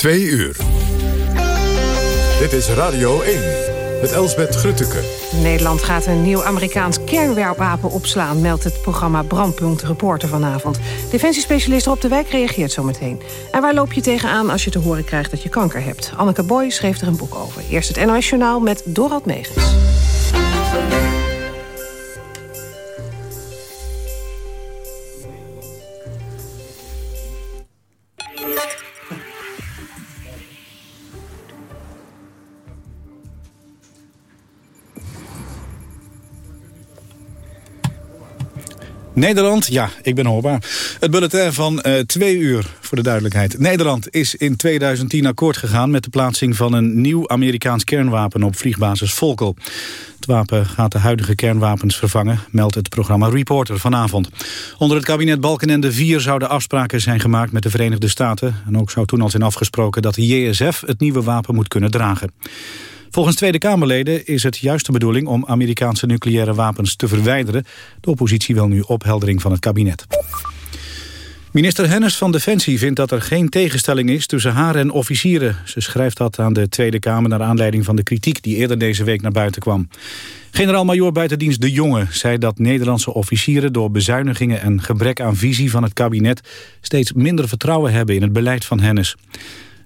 Twee uur. Dit is Radio 1 met Elsbeth Grutteke. Nederland gaat een nieuw Amerikaans kernwapen opslaan... meldt het programma Brandpunt Reporter vanavond. Defensiespecialist Rob de Wijk reageert zometeen. En waar loop je tegenaan als je te horen krijgt dat je kanker hebt? Anneke Boy schreef er een boek over. Eerst het NOS Journaal met Dorald Megens. Nederland, ja, ik ben hoorbaar. Het bulletin van uh, twee uur, voor de duidelijkheid. Nederland is in 2010 akkoord gegaan met de plaatsing van een nieuw Amerikaans kernwapen op vliegbasis Volkel. Het wapen gaat de huidige kernwapens vervangen, meldt het programma Reporter vanavond. Onder het kabinet Balkenende 4 zouden afspraken zijn gemaakt met de Verenigde Staten. En ook zou toen al zijn afgesproken dat de JSF het nieuwe wapen moet kunnen dragen. Volgens Tweede Kamerleden is het juist de bedoeling om Amerikaanse nucleaire wapens te verwijderen. De oppositie wil nu opheldering van het kabinet. Minister Hennis van Defensie vindt dat er geen tegenstelling is tussen haar en officieren. Ze schrijft dat aan de Tweede Kamer naar aanleiding van de kritiek die eerder deze week naar buiten kwam. Generaal-majoor buitendienst De Jonge zei dat Nederlandse officieren door bezuinigingen en gebrek aan visie van het kabinet steeds minder vertrouwen hebben in het beleid van Hennis.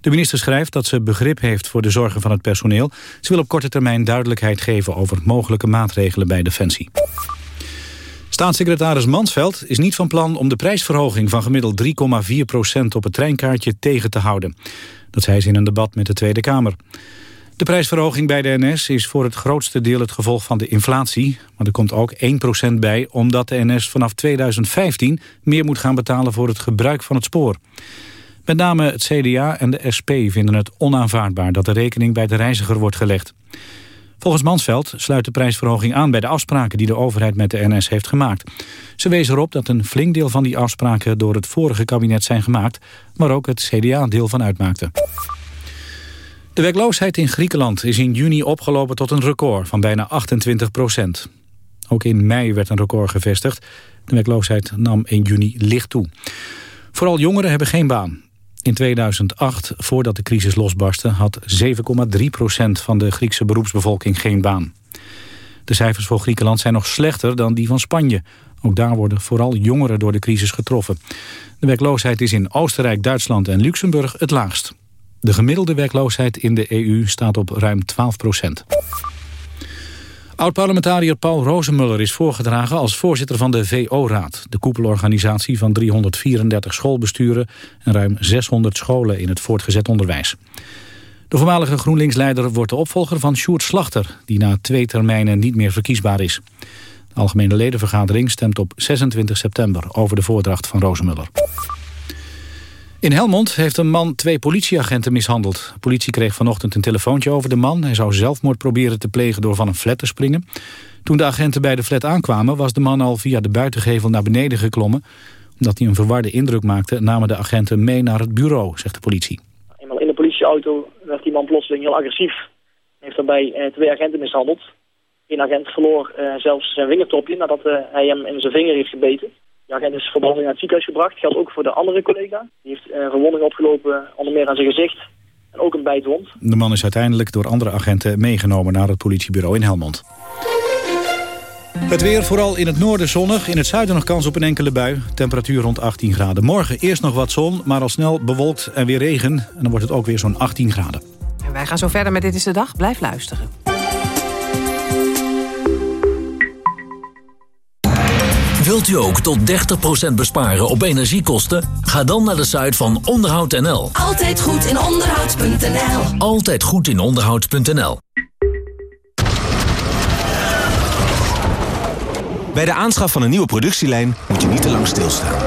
De minister schrijft dat ze begrip heeft voor de zorgen van het personeel. Ze wil op korte termijn duidelijkheid geven over mogelijke maatregelen bij Defensie. Staatssecretaris Mansveld is niet van plan om de prijsverhoging van gemiddeld 3,4% op het treinkaartje tegen te houden. Dat zei ze in een debat met de Tweede Kamer. De prijsverhoging bij de NS is voor het grootste deel het gevolg van de inflatie. Maar er komt ook 1% bij omdat de NS vanaf 2015 meer moet gaan betalen voor het gebruik van het spoor. Met name het CDA en de SP vinden het onaanvaardbaar dat de rekening bij de reiziger wordt gelegd. Volgens Mansveld sluit de prijsverhoging aan bij de afspraken die de overheid met de NS heeft gemaakt. Ze wezen erop dat een flink deel van die afspraken door het vorige kabinet zijn gemaakt, maar ook het CDA deel van uitmaakte. De werkloosheid in Griekenland is in juni opgelopen tot een record van bijna 28 procent. Ook in mei werd een record gevestigd. De werkloosheid nam in juni licht toe. Vooral jongeren hebben geen baan. In 2008, voordat de crisis losbarstte, had 7,3% van de Griekse beroepsbevolking geen baan. De cijfers voor Griekenland zijn nog slechter dan die van Spanje. Ook daar worden vooral jongeren door de crisis getroffen. De werkloosheid is in Oostenrijk, Duitsland en Luxemburg het laagst. De gemiddelde werkloosheid in de EU staat op ruim 12 procent. Oud-parlementariër Paul Rozemuller is voorgedragen als voorzitter van de VO-raad... de koepelorganisatie van 334 schoolbesturen... en ruim 600 scholen in het voortgezet onderwijs. De voormalige GroenLinks-leider wordt de opvolger van Sjoerd Slachter... die na twee termijnen niet meer verkiesbaar is. De Algemene Ledenvergadering stemt op 26 september... over de voordracht van Rozemuller. In Helmond heeft een man twee politieagenten mishandeld. De politie kreeg vanochtend een telefoontje over de man. Hij zou zelfmoord proberen te plegen door van een flat te springen. Toen de agenten bij de flat aankwamen... was de man al via de buitengevel naar beneden geklommen. Omdat hij een verwarde indruk maakte... namen de agenten mee naar het bureau, zegt de politie. Eenmaal in de politieauto werd die man plotseling heel agressief. Heeft daarbij eh, twee agenten mishandeld. Een agent verloor eh, zelfs zijn vingertopje nadat eh, hij hem in zijn vinger heeft gebeten. De agent is verbanning naar het ziekenhuis gebracht. Geldt ook voor de andere collega. Die heeft een eh, verwonding opgelopen, onder meer aan zijn gezicht. En ook een bijtwond. De man is uiteindelijk door andere agenten meegenomen naar het politiebureau in Helmond. Het weer vooral in het noorden zonnig. In het zuiden nog kans op een enkele bui. Temperatuur rond 18 graden. Morgen eerst nog wat zon, maar al snel bewolkt en weer regen. En dan wordt het ook weer zo'n 18 graden. En wij gaan zo verder met Dit is de Dag. Blijf luisteren. Wilt u ook tot 30% besparen op energiekosten? Ga dan naar de site van onderhoud.nl. Altijd goed in onderhoud.nl. Altijd goed in onderhoud.nl. Bij de aanschaf van een nieuwe productielijn moet je niet te lang stilstaan.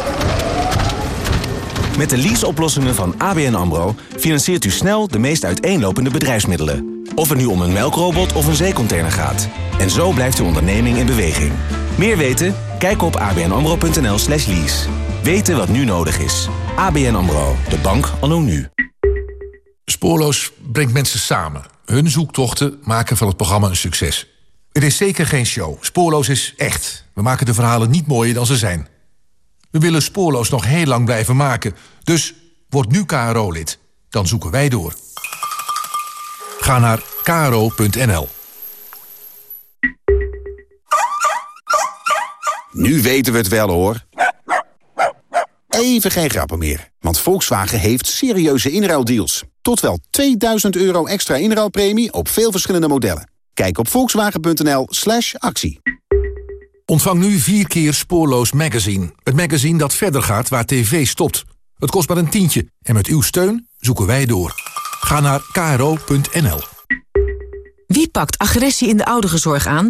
Met de leaseoplossingen van ABN AMRO financiert u snel de meest uiteenlopende bedrijfsmiddelen. Of het nu om een melkrobot of een zeecontainer gaat. En zo blijft uw onderneming in beweging. Meer weten? Kijk op abnamro.nl slash lease. Weten wat nu nodig is. ABN AMRO, de bank anno nu. Spoorloos brengt mensen samen. Hun zoektochten maken van het programma een succes. Het is zeker geen show. Spoorloos is echt. We maken de verhalen niet mooier dan ze zijn. We willen Spoorloos nog heel lang blijven maken. Dus word nu KRO-lid. dan zoeken wij door. Ga naar kro.nl. Nu weten we het wel hoor. Even geen grappen meer, want Volkswagen heeft serieuze inruildeals. Tot wel 2000 euro extra inruilpremie op veel verschillende modellen. Kijk op volkswagen.nl slash actie. Ontvang nu vier keer Spoorloos Magazine. Het magazine dat verder gaat waar tv stopt. Het kost maar een tientje en met uw steun zoeken wij door. Ga naar kro.nl. Wie pakt agressie in de ouderenzorg aan?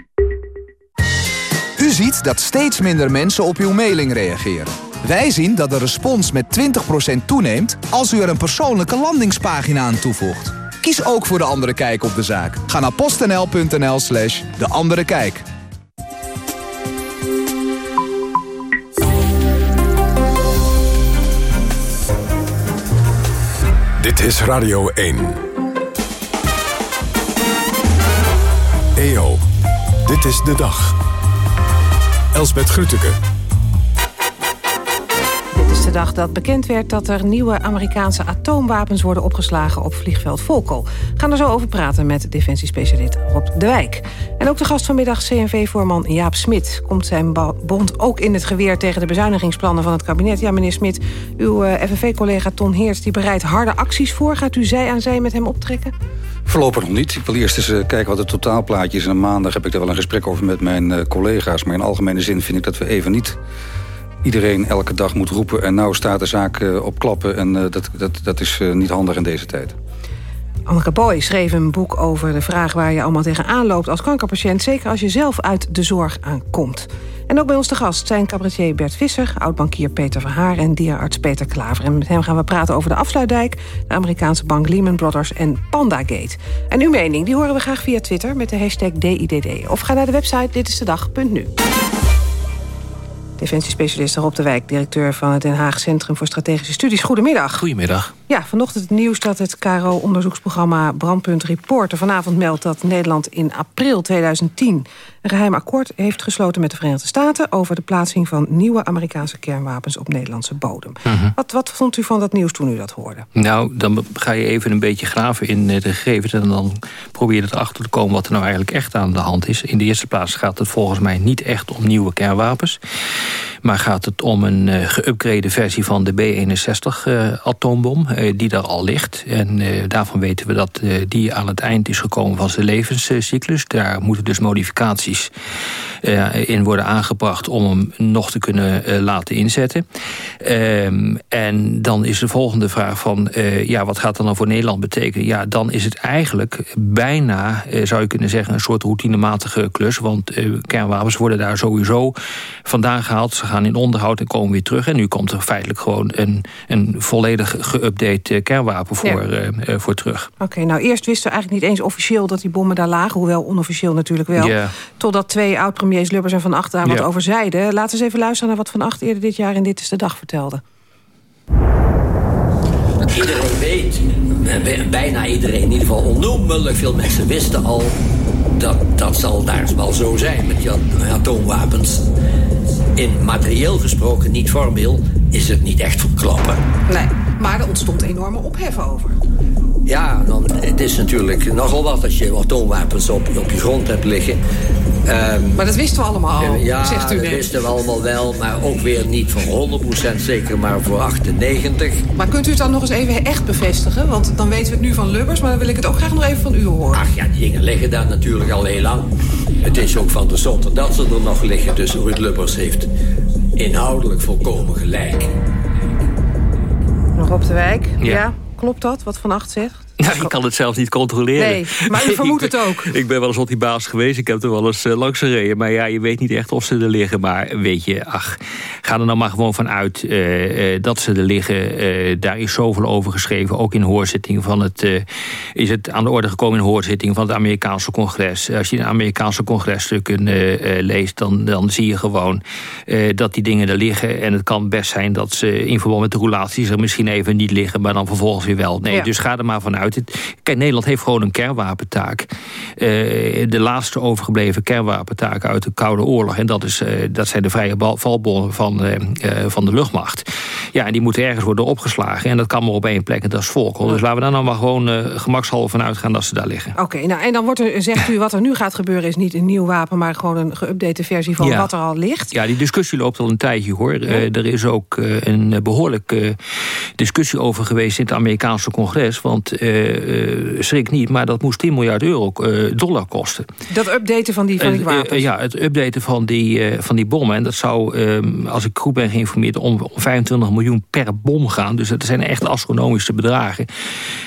U ziet dat steeds minder mensen op uw mailing reageren. Wij zien dat de respons met 20% toeneemt als u er een persoonlijke landingspagina aan toevoegt. Kies ook voor De Andere Kijk op de zaak. Ga naar postnl.nl slash De Andere Kijk. Dit is Radio 1. EO, dit is de dag. Elsbeth Grütke. De dag dat bekend werd dat er nieuwe Amerikaanse atoomwapens worden opgeslagen op vliegveld Volkel. We gaan er zo over praten met defensiespecialist Rob de Wijk. En ook de gast vanmiddag, CNV-voorman Jaap Smit. Komt zijn bond ook in het geweer tegen de bezuinigingsplannen van het kabinet? Ja, meneer Smit, uw uh, FNV-collega Ton Heerts die bereidt harde acties voor. Gaat u zij aan zij met hem optrekken? Voorlopig nog niet. Ik wil eerst eens uh, kijken wat het totaalplaatje is. En maandag heb ik daar wel een gesprek over met mijn uh, collega's. Maar in algemene zin vind ik dat we even niet iedereen elke dag moet roepen... en nou staat de zaak uh, op klappen. En dat, dat, dat is niet handig in deze tijd. Anneke Boy schreef een boek over de vraag waar je allemaal tegenaan loopt als kankerpatiënt. Zeker als je zelf uit de zorg aankomt. En ook bij ons te gast zijn cabaretier Bert Visser, oud-bankier Peter Verhaar en dierarts Peter Klaver. En met hem gaan we praten over de afsluitdijk, de Amerikaanse bank Lehman Brothers en Pandagate. En uw mening, die horen we graag via Twitter met de hashtag DIDD. Of ga naar de website ditistedag.nu. Defensiespecialist Rob de Wijk, directeur van het Den Haag Centrum voor Strategische Studies. Goedemiddag. Goedemiddag. Ja, vanochtend het nieuws dat het KRO-onderzoeksprogramma Brandpunt Reporter vanavond meldt dat Nederland in april 2010 een geheim akkoord heeft gesloten met de Verenigde Staten over de plaatsing van nieuwe Amerikaanse kernwapens op Nederlandse bodem. Uh -huh. wat, wat vond u van dat nieuws toen u dat hoorde? Nou, dan ga je even een beetje graven in de gegevens en dan probeer je erachter te komen wat er nou eigenlijk echt aan de hand is. In de eerste plaats gaat het volgens mij niet echt om nieuwe kernwapens. Maar gaat het om een uh, geüpgrade versie van de B-61-atoombom... Uh, die daar al ligt. En daarvan weten we dat die aan het eind is gekomen van zijn levenscyclus. Daar moeten dus modificaties in worden aangebracht... om hem nog te kunnen laten inzetten. Ehm, en dan is de volgende vraag van... ja, wat gaat dat dan voor Nederland betekenen? Ja, dan is het eigenlijk bijna, zou je kunnen zeggen... een soort routinematige klus. Want kernwapens worden daar sowieso vandaan gehaald gaan in onderhoud en komen weer terug. En nu komt er feitelijk gewoon een, een volledig geüpdate kernwapen voor, ja. voor terug. Oké, okay, nou eerst wisten we eigenlijk niet eens officieel dat die bommen daar lagen. Hoewel onofficieel natuurlijk wel. Yeah. Totdat twee oud-premiers Lubbers en Van Acht daar wat over zeiden. Laten we eens even luisteren naar wat Van Acht eerder dit jaar in Dit is de Dag vertelde. Iedereen weet, bijna iedereen, in ieder geval onnoemelijk veel mensen wisten al... dat, dat zal daar wel zo zijn met die atoomwapens in materieel gesproken, niet formeel, is het niet echt verklappen. Nee, maar er ontstond enorme ophef over. Ja, dan, het is natuurlijk nogal wat als je atoomwapens op, op je grond hebt liggen. Um, maar dat wisten we allemaal al, ja, zegt u dat wisten we allemaal wel, maar ook weer niet voor 100% zeker, maar voor 98. Maar kunt u het dan nog eens even echt bevestigen? Want dan weten we het nu van Lubbers, maar dan wil ik het ook graag nog even van u horen. Ach ja, die dingen liggen daar natuurlijk al heel lang. Het is ook van de zotte dat ze er nog liggen, dus Ruud Lubbers heeft inhoudelijk volkomen gelijk. Nog op de wijk, ja. ja. Klopt dat, wat Van Acht zegt? Nou, ik kan het zelf niet controleren. Nee, maar u vermoedt het ook. ik ben wel eens op die baas geweest. Ik heb er wel eens uh, langs gereden. Maar ja, je weet niet echt of ze er liggen. Maar weet je, ach, ga er nou maar gewoon van uit uh, uh, dat ze er liggen. daar is zoveel over geschreven. Ook in hoorzitting van het... is het aan de orde gekomen in hoorzitting van het Amerikaanse congres. Als je de Amerikaanse congresstukken leest... Dan, dan zie je gewoon dat die dingen er liggen. En het kan best zijn dat ze in verband met de roulaties... er misschien even niet liggen, maar dan vervolgens weer wel. Nee, ja. dus ga er maar vanuit Kijk, Nederland heeft gewoon een kernwapentaak. Uh, de laatste overgebleven kernwapentaak uit de Koude Oorlog. En dat, is, uh, dat zijn de vrije valbonnen van, uh, van de luchtmacht. Ja, en die moeten ergens worden opgeslagen. En dat kan maar op één plek, en dat is Volkel. Dus laten we daar nou maar gewoon gemakshalve van uitgaan dat ze daar liggen. Oké, nou en dan wordt er, zegt u, wat er nu gaat gebeuren... is niet een nieuw wapen, maar gewoon een geüpdate versie van ja. wat er al ligt. Ja, die discussie loopt al een tijdje, hoor. Ja. er is ook een behoorlijke discussie over geweest in het Amerikaanse congres. Want uh, schrik niet, maar dat moest 10 miljard euro, uh, dollar kosten. Dat updaten van die, van die wapens? ja, het updaten van die, van die bommen. En dat zou, ehm, als ik goed ben geïnformeerd, om 25 miljoen per bom gaan. Dus dat zijn echt astronomische bedragen.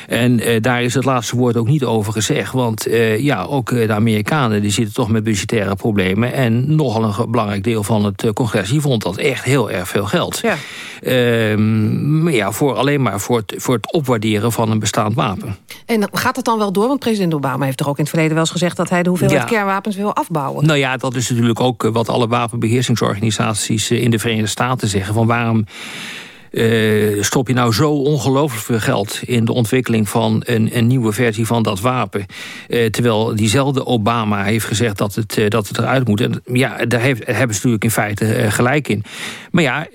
En daar is het laatste woord ook niet over gezegd. Want ja, ook de Amerikanen die zitten toch met budgettaire problemen. En nogal een belangrijk deel van het congres die vond dat echt heel erg veel geld. Ja. Ehm, ja, voor, alleen maar voor het, voor het opwaarderen van een bestaand wapen. En gaat het dan wel door? Want president Obama heeft er ook in het verleden wel eens gezegd... dat hij de hoeveelheid ja. kernwapens wil afbouwen. Nou ja, dat is natuurlijk ook wat alle wapenbeheersingsorganisaties in de Verenigde Staten zeggen. Van waarom uh, stop je nou zo ongelooflijk veel geld... in de ontwikkeling van een, nieuwe versie van dat wapen. Uh, terwijl diezelfde Obama heeft gezegd dat het, uh, dat het eruit moet. En ja, daar heeft, hebben ze natuurlijk in feite gelijk in. Maar ja,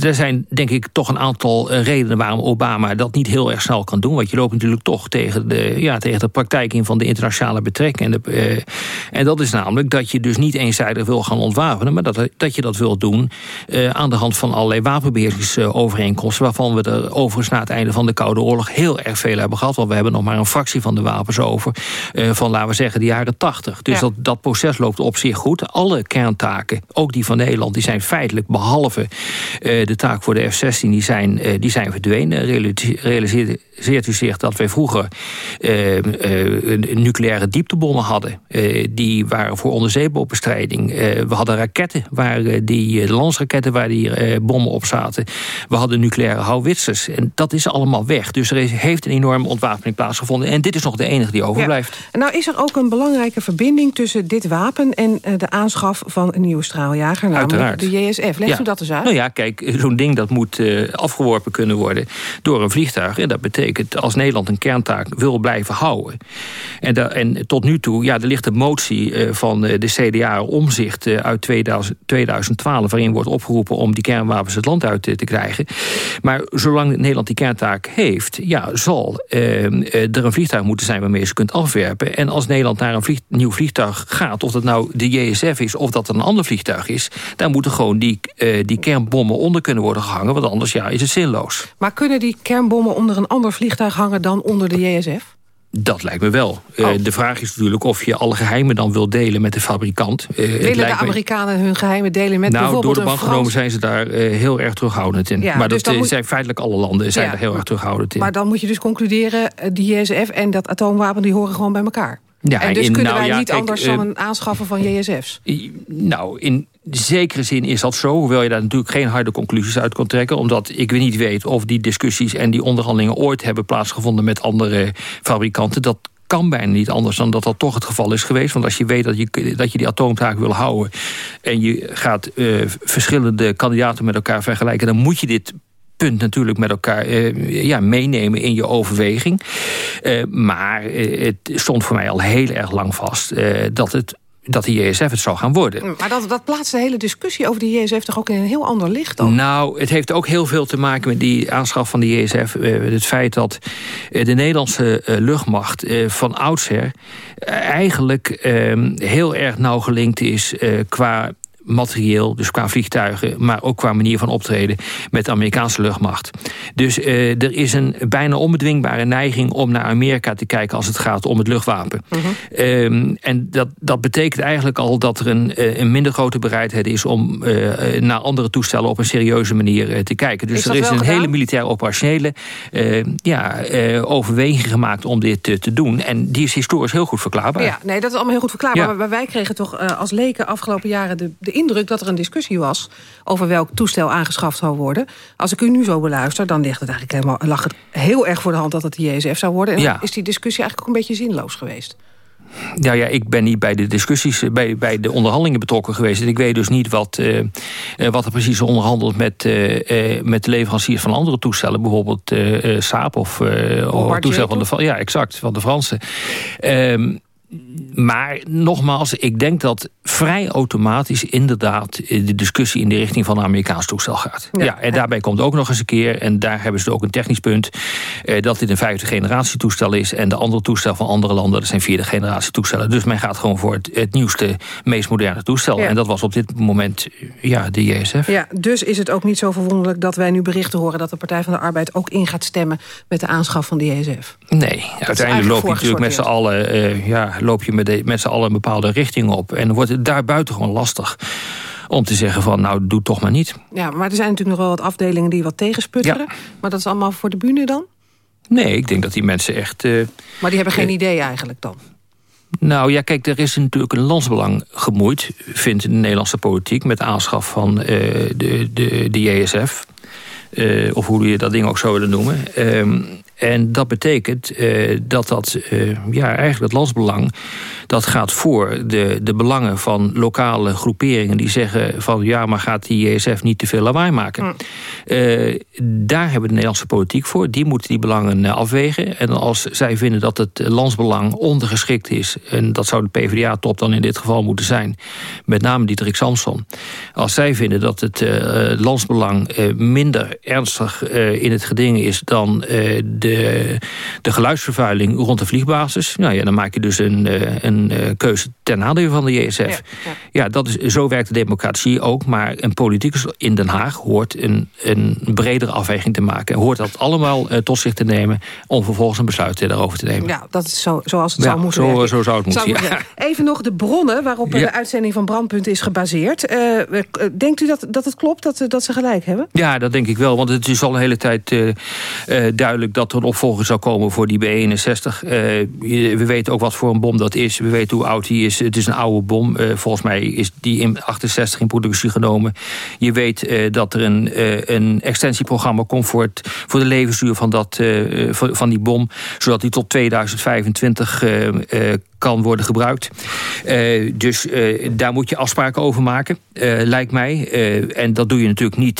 er zijn denk ik toch een aantal redenen... waarom Obama dat niet heel erg snel kan doen. Want je loopt natuurlijk toch tegen de, ja, tegen de praktijk in... van de internationale betrekkingen. En, en dat is namelijk dat je dus niet eenzijdig wil gaan ontwapenen... maar dat, dat je dat wil doen aan de hand van allerlei waarvan we er overigens na het einde van de Koude Oorlog heel erg veel hebben gehad. Want we hebben nog maar een fractie van de wapens over. Uh, van, laten we zeggen, de jaren 80. Dus ja. dat, dat proces loopt op zich goed. Alle kerntaken, ook die van Nederland, die zijn feitelijk... behalve uh, de taak voor de F-16, die zijn, uh, die zijn verdwenen. Realiseert u zich dat wij vroeger uh, uh, nucleaire dieptebommen hadden. Uh, die waren voor onderzeebootbestrijding. we hadden raketten, waar die, landsraketten waar die bommen op zaten. We hadden nucleaire houwitsers. En dat is allemaal weg. Dus er is, heeft een enorme ontwapening plaatsgevonden. En dit is nog de enige die overblijft. Ja. Nou is er ook een belangrijke verbinding tussen dit wapen... en de aanschaf van een nieuwe straaljager, namelijk Uiteraard. de JSF. Leg ja. u dat eens uit. Nou ja, kijk, zo'n ding dat moet afgeworpen kunnen worden door een vliegtuig. En dat betekent als Nederland een kerntaak wil blijven houden. En, da, en tot nu toe, ja, er ligt een motie uh, van de CDA omzicht uh, uit 2000, 2012... waarin wordt opgeroepen om die kernwapens het land uit te krijgen. Maar zolang Nederland die kerntaak heeft... ja, zal uh, er een vliegtuig moeten zijn waarmee ze kunt afwerpen. En als Nederland naar een nieuw vliegtuig gaat... of dat nou de JSF is of dat een ander vliegtuig is... dan moeten gewoon die, die kernbommen onder kunnen worden gehangen... want anders ja, is het zinloos. Maar kunnen die kernbommen onder een ander vliegtuig hangen dan onder de JSF? Dat lijkt me wel. Oh. Uh, de vraag is natuurlijk of je alle geheimen dan wil delen met de fabrikant. Uh, Willen de Amerikanen me... hun geheimen delen met nou, bijvoorbeeld door de bank genomen zijn ze daar uh, heel erg terughoudend in. Ja, maar dus dat moet... zijn feitelijk alle landen zijn ja, er heel erg terughoudend in. Maar dan moet je dus concluderen, die JSF en dat atoomwapen die horen gewoon bij elkaar. Ja, en dus in, kunnen nou, wij ja, niet kijk, anders dan een aanschaffen van JSF's? Nou, in zekere zin is dat zo. Hoewel je daar natuurlijk geen harde conclusies uit kan trekken. Omdat ik niet weet of die discussies en die onderhandelingen ooit hebben plaatsgevonden met andere fabrikanten. Dat kan bijna niet anders dan dat dat toch het geval is geweest. Want als je weet dat je, dat je die atoomtaak wil houden... en je gaat uh, verschillende kandidaten met elkaar vergelijken... dan moet je dit punt natuurlijk met elkaar uh, ja, meenemen in je overweging. Uh, maar uh, het stond voor mij al heel erg lang vast dat het dat de JSF het zou gaan worden. Maar dat, dat plaatst de hele discussie over de JSF toch ook in een heel ander licht dan? Nou, het heeft ook heel veel te maken met die aanschaf van de JSF. het feit dat de Nederlandse luchtmacht van oudsher... eigenlijk ehm, heel erg nauw gelinkt is qua materieel, dus qua vliegtuigen, maar ook qua manier van optreden met de Amerikaanse luchtmacht. Dus uh, er is een bijna onbedwingbare neiging om naar Amerika te kijken als het gaat om het luchtwapen. Mhm. Um, en dat, dat betekent eigenlijk al dat er een, uh, een minder grote bereidheid is om uh, naar andere toestellen op een serieuze manier te kijken. Dus Is er is een gedaan? hele militair operationele ja, overweging gemaakt om dit te doen. En die is historisch heel goed verklaarbaar. Ja, nee, dat is allemaal heel goed verklaarbaar. Ja. Maar wij kregen toch als leken afgelopen jaren de, de indruk dat er een discussie was over welk toestel aangeschaft zou worden. Als ik u nu zo beluister, dan ligt het eigenlijk helemaal, lag het heel erg voor de hand dat het de JSF zou worden. En Ja. is die discussie eigenlijk ook een beetje zinloos geweest. Ja, ja, ik ben niet bij de discussies, eh, bij, bij de onderhandelingen betrokken geweest. En ik weet dus niet wat, uh, uh, wat er precies onderhandeld met, uh, met de leveranciers van andere toestellen. Bijvoorbeeld Saab of, of toestel van de, ja, exact, van de Fransen. Um, maar nogmaals, ik denk dat vrij automatisch inderdaad de discussie in de richting van een Amerikaans toestel gaat. Ja, ja en daarbij komt ook nog eens een keer, en daar hebben ze ook een technisch punt, eh, dat dit een vijfde generatie toestel is en de andere toestel van andere landen, dat zijn vierde generatie toestellen. Dus men gaat gewoon voor het, het nieuwste, meest moderne toestel. Ja. En dat was op dit moment ja, de JSF. Ja, dus is het ook niet zo verwonderlijk dat wij nu berichten horen dat de Partij van de Arbeid ook in gaat stemmen met de aanschaf van de JSF. Nee, uiteindelijk loop je natuurlijk met z'n allen, uh, ja, loop je met, de, met z'n allen een bepaalde richting op. En dan wordt het daar buiten gewoon lastig om te zeggen van nou, doe toch maar niet. Ja, maar er zijn natuurlijk nog wel wat afdelingen die wat tegensputteren. Ja. Maar dat is allemaal voor de bühne dan? Nee, ik denk dat die mensen echt... Uh, maar die hebben geen uh, idee eigenlijk dan? Nou ja, kijk, er is natuurlijk een landsbelang gemoeid... vindt de Nederlandse politiek met aanschaf van uh, de, de, de JSF... Of hoe je dat ding ook zou willen noemen. En dat betekent uh, dat dat, uh, ja, eigenlijk het landsbelang... dat gaat voor de, de belangen van lokale groeperingen... die zeggen van, ja, maar gaat die JSF niet te veel lawaai maken? Mm. Uh, daar hebben we de Nederlandse politiek voor. Die moeten die belangen afwegen. En als zij vinden dat het landsbelang ondergeschikt is... en dat zou de PvdA-top dan in dit geval moeten zijn... met name Dietrich Samson. Als zij vinden dat het landsbelang minder ernstig in het geding is... dan de de, de geluidsvervuiling rond de vliegbasis. Nou ja, dan maak je dus een, een keuze ten nadele van de JSF. Ja, ja. ja, dat is, zo werkt de democratie ook. Maar een politicus in Den Haag hoort een, een bredere afweging te maken. Hoort dat allemaal uh, tot zich te nemen... om vervolgens een besluit daarover te nemen. Ja, dat is zo, zoals het ja, zou moeten zo, werken. Zo zou het moeten, zou. Even nog de bronnen waarop de uitzending van Brandpunt is gebaseerd. Uh, denkt u dat, dat het klopt, dat, dat ze gelijk hebben? Ja, dat denk ik wel. Want het is al een hele tijd uh, duidelijk dat er een opvolger zou komen voor die B-61. Uh, we weten ook wat voor een bom dat is. We weten hoe oud die is. Het is een oude bom. Uh, volgens mij is die in 68 in productie genomen. Je weet uh, dat er een, een extensieprogramma komt voor de levensduur van, dat, van die bom. Zodat die tot 2025 kan worden gebruikt. Uh, dus uh, daar moet je afspraken over maken, uh, lijkt mij. en dat doe je natuurlijk niet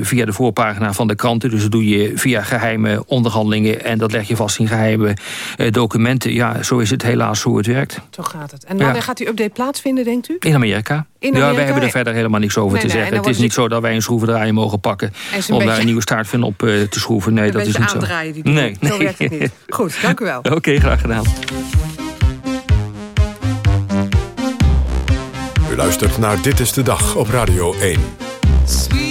via de voorpagina van de kranten. Dus dat doe je via geheime onderhandelingen. En dat leg je vast in geheime documenten. Ja, zo is het helaas hoe het werkt. Zo gaat het. En wanneer ja. gaat die update plaatsvinden, denkt u? In Amerika. In Amerika? Ja, wij hebben er verder helemaal niks over nee, te nee, zeggen. Het is niet zo dat wij een schroevendraaier mogen pakken... om daar een nieuwe staartvin op te schroeven. Nee, dat is niet aandraaien, zo. Die nee, zo werkt het niet. Goed, dank u wel. Oké, okay, graag gedaan. U luistert naar Dit is de Dag op Radio 1.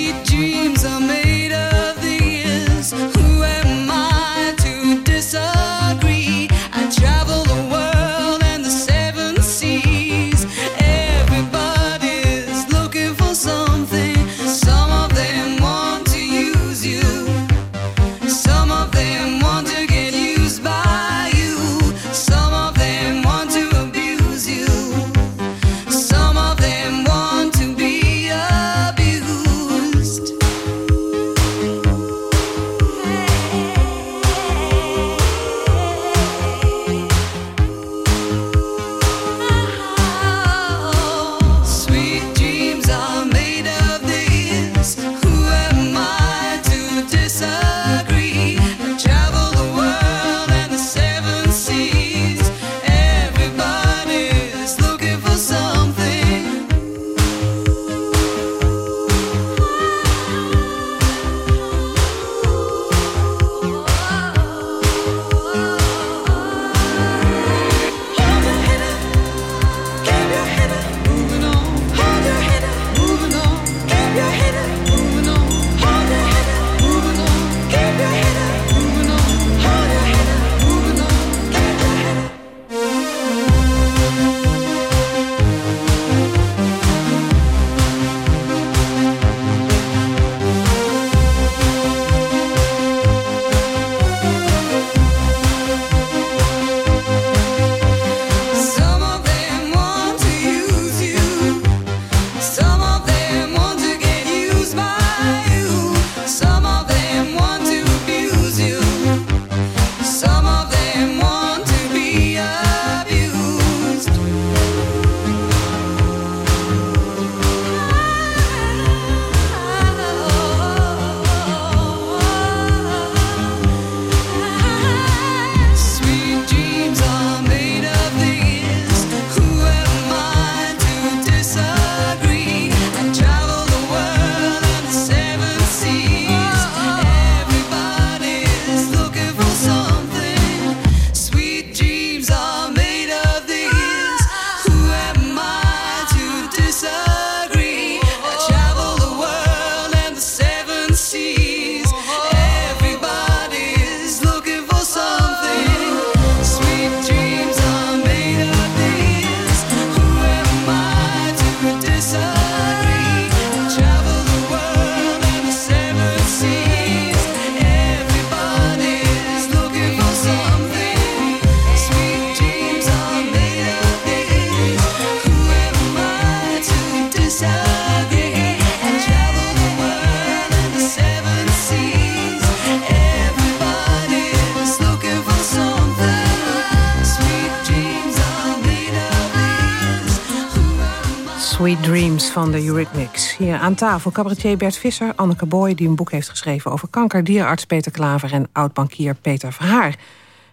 Sweet Dreams van de Eurythmics. Hier aan tafel cabaretier Bert Visser, Anneke Boy... die een boek heeft geschreven over kanker, dierenarts Peter Klaver... en oud-bankier Peter Verhaar.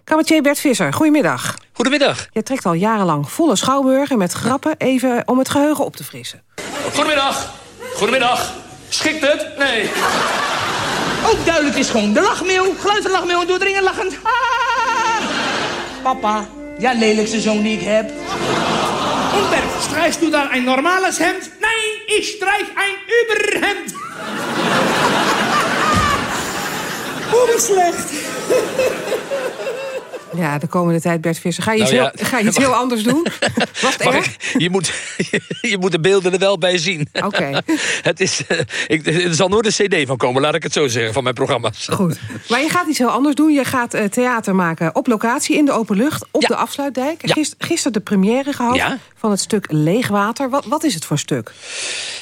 Cabaretier Bert Visser, goedemiddag. Goedemiddag. Je trekt al jarenlang volle schouwburgen met grappen... even om het geheugen op te frissen. Goedemiddag. Goedemiddag. Schikt het? Nee. Ook duidelijk is gewoon de lachmeeuw. Geluid van de lachmeeuw en doordringend lachend. Ah! Papa, ja lelijkste zoon die ik heb. Umberto, streichst du da ein normales Hemd? Nein, ich streich ein Überhemd. Hoe is slecht. Ja, de komende tijd Bert Visser. Ga je iets, Nou ja, heel, ga je iets heel anders doen? Was het erg? ik- je, moet, je moet de beelden er wel bij zien. Oké. het is, eh, ik, er zal nooit een cd van komen, laat ik het zo zeggen, van mijn programma's. Goed. Maar je gaat iets heel anders doen. Je gaat eh, theater maken op locatie in de open lucht op de Afsluitdijk. Gist- Gisteren de première gehad van het stuk Leegwater. Wat, wat is het voor stuk?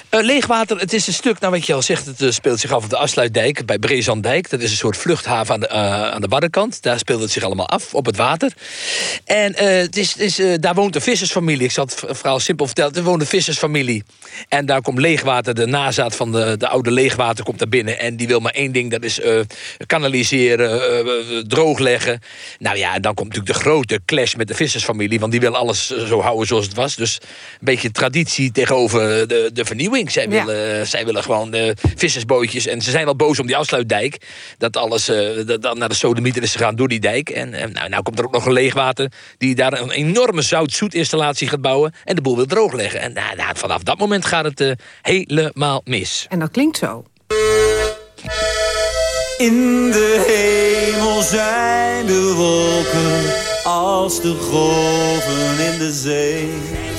Eh, leegwater, het is een stuk, nou wat je al zegt, het eh, speelt zich af op de Afsluitdijk bij Brezandijk. Dat is een soort vluchthaven aan de, eh, aan de Waddenkant. Daar speelt het zich allemaal af, op het water. En eh, het is, het is, eh, daar woont een vissersfamilie. Ik zal het v- verhaal simpel vertellen. Er woont een vissersfamilie. En daar komt leegwater, de nazaat van de, de oude leegwater komt daar binnen. En die wil maar één ding, dat is eh, kanaliseren, droogleggen. Nou ja, en dan komt natuurlijk de grote clash met de vissersfamilie. Want die wil alles zo houden zoals het was. Dus een beetje traditie tegenover de, de vernieuwing. Zij Ja. willen, zij willen gewoon vissersbootjes. En ze zijn al boos om die afsluitdijk. Dat alles dat, dat naar de sodemieter is gegaan door die dijk. En eh, nou, nou komt er ook nog een leegwater. Die daar een enorme zout-zoetinstallatie gaat bouwen. En de boel wil droogleggen. En nou, nou, vanaf dat moment gaat het eh, helemaal mis. En dat klinkt zo. In de hemel zijn de wolken als de golven in de zee.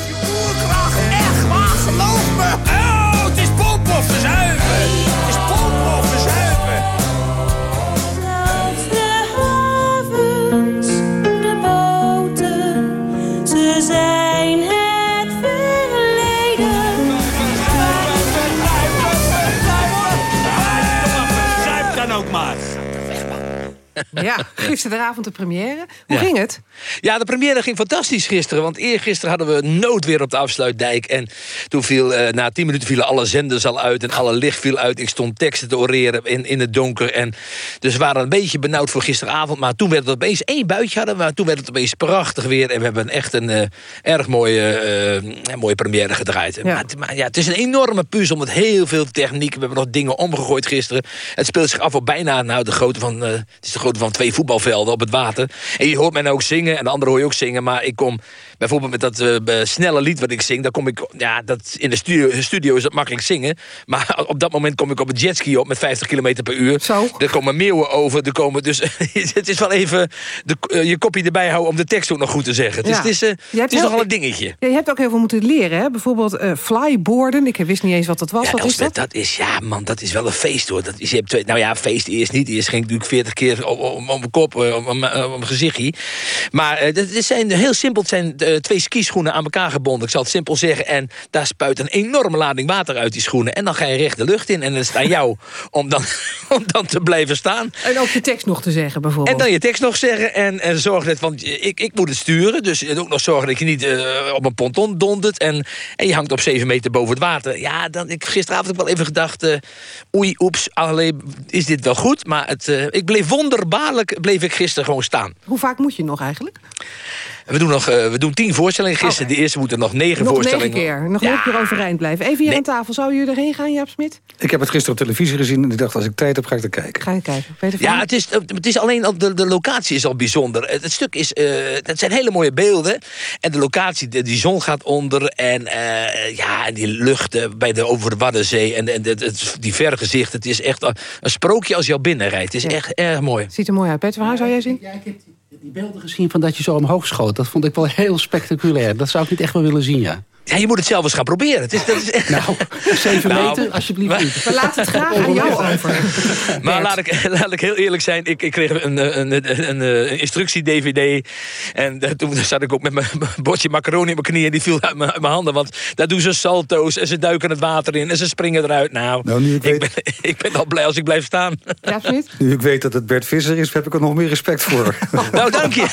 Ja, gisteravond de première. Hoe Ja. ging het? Ja, de première ging fantastisch gisteren. Want eergisteren hadden we noodweer op de afsluitdijk. En toen viel, eh, na tien minuten vielen alle zenders al uit. En alle licht viel uit. Ik stond teksten te oreren in, in het donker. En dus we waren een beetje benauwd voor gisteravond. Maar toen werd het opeens één buitje hadden. we, Maar toen werd het opeens prachtig weer. En we hebben echt een eh, erg mooie, eh, mooie première gedraaid. Maar, het- maar ja, het is een enorme puzzel met heel veel techniek. We hebben nog dingen omgegooid gisteren. Het speelt zich af op bijna nou, de grootte van, het is de van twee voetbalvelden op het water. En je hoort mij nou ook zingen. En de anderen hoor je ook zingen. Maar ik kom bijvoorbeeld met dat eh, snelle lied wat ik zing. Daar kom ik, ja, dat, in de studio, studio is dat makkelijk zingen. Maar op dat moment kom ik op een jetski op met 50 km per uur. Zo. Er komen meeuwen over. Er komen, dus het is wel even de, eh, je kopje erbij houden om de tekst ook nog goed te zeggen. Dus Ja. het is, eh, het is heel- nogal een dingetje. Ja, je hebt ook heel veel moeten leren, hè? Bijvoorbeeld eh, flyboarden. Ik wist niet eens wat dat was. Ja, wat is dat? dat is, ja man, dat is wel een feest hoor. Dat is, je hebt twee, nou ja, feest eerst niet. Eerst ging ik natuurlijk 40 keer om, om, om mijn kop, eh, om, om, om mijn gezichtje. Maar eh, het zijn, heel simpel, het zijn eh, twee skischoenen aan elkaar gebonden. Ik zal het simpel zeggen. En daar spuit een enorme lading water uit die schoenen. En dan ga je recht de lucht in. En dan is het aan jou om dan, om dan te blijven staan. En ook je tekst nog te zeggen, bijvoorbeeld. En dan je tekst nog zeggen en, en zorg dat, want ik, ik moet het sturen. Dus ook nog zorgen dat je niet eh, op een ponton dondert. En, en je hangt op 7 meter boven het water. Ja, dan, ik gisteravond heb ik wel even gedacht, eh, oei, oeps, alleen is dit wel goed? Maar het, ik bleef wonderbaarlijk, bleef ik gisteren gewoon staan. Hoe vaak moet je nog eigenlijk? We doen, nog, eh, we doen tien voorstellingen gisteren. De eerste moeten nog negen Nog voorstellingen. negen keer. Nog negen keer overeind blijven. Even hier aan tafel. Zou je erheen gaan, Jaap Smit? Ik heb het gisteren op televisie gezien en ik dacht, als ik tijd heb, ga ik er kijken. Ga je kijken. Peter Ja, het is, het is alleen al de, de locatie is al bijzonder. Het, het stuk is, eh het zijn hele mooie beelden. En de locatie, de, die zon gaat onder. En eh, ja, die lucht bij de, over de Waddenzee. En, en het, het, die vergezicht. Het is echt een, sprookje als je al binnenrijdt. Het is echt erg mooi. Ziet er mooi uit. Peter van Haar, zou jij zien? Ja, ik heb die beelden gezien van dat je zo omhoog schoot. Dat vond ik wel heel spectaculair. Dat zou ik niet echt wel willen zien, ja. Ja, je moet het zelf eens gaan proberen. Het is, dat is echt... Nou, zeven Nou, meter, alsjeblieft niet. We laten het graag aan jou over. Maar laat ik, laat ik heel eerlijk zijn. Ik, ik kreeg een, een, een, een, een instructie-dvd. En eh, toen zat ik ook met mijn bordje macaroni in mijn knieën. En die viel uit mijn, uit mijn handen. Want daar doen ze salto's. En ze duiken het water in. En ze springen eruit. Nou, Nou, nu ik ik, ben, ik ben al blij als ik blijf staan. Ja? Nu ik weet dat het Bert Visser is, heb ik er nog meer respect voor. Nou, dank je.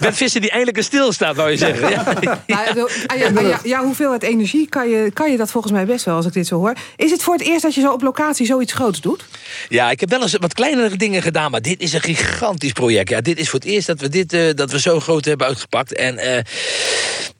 Bert Visser die eindelijk een stilstaat, wou je zeggen. Ja. Nou, jouw hoeveelheid energie kan je, kan je dat volgens mij best wel, als ik dit zo hoor. Is het voor het eerst dat je zo op locatie zoiets groots doet? Ja, ik heb wel eens wat kleinere dingen gedaan, maar dit is een gigantisch project. Ja, dit is voor het eerst dat we dit eh, dat we zo groot hebben uitgepakt. En eh,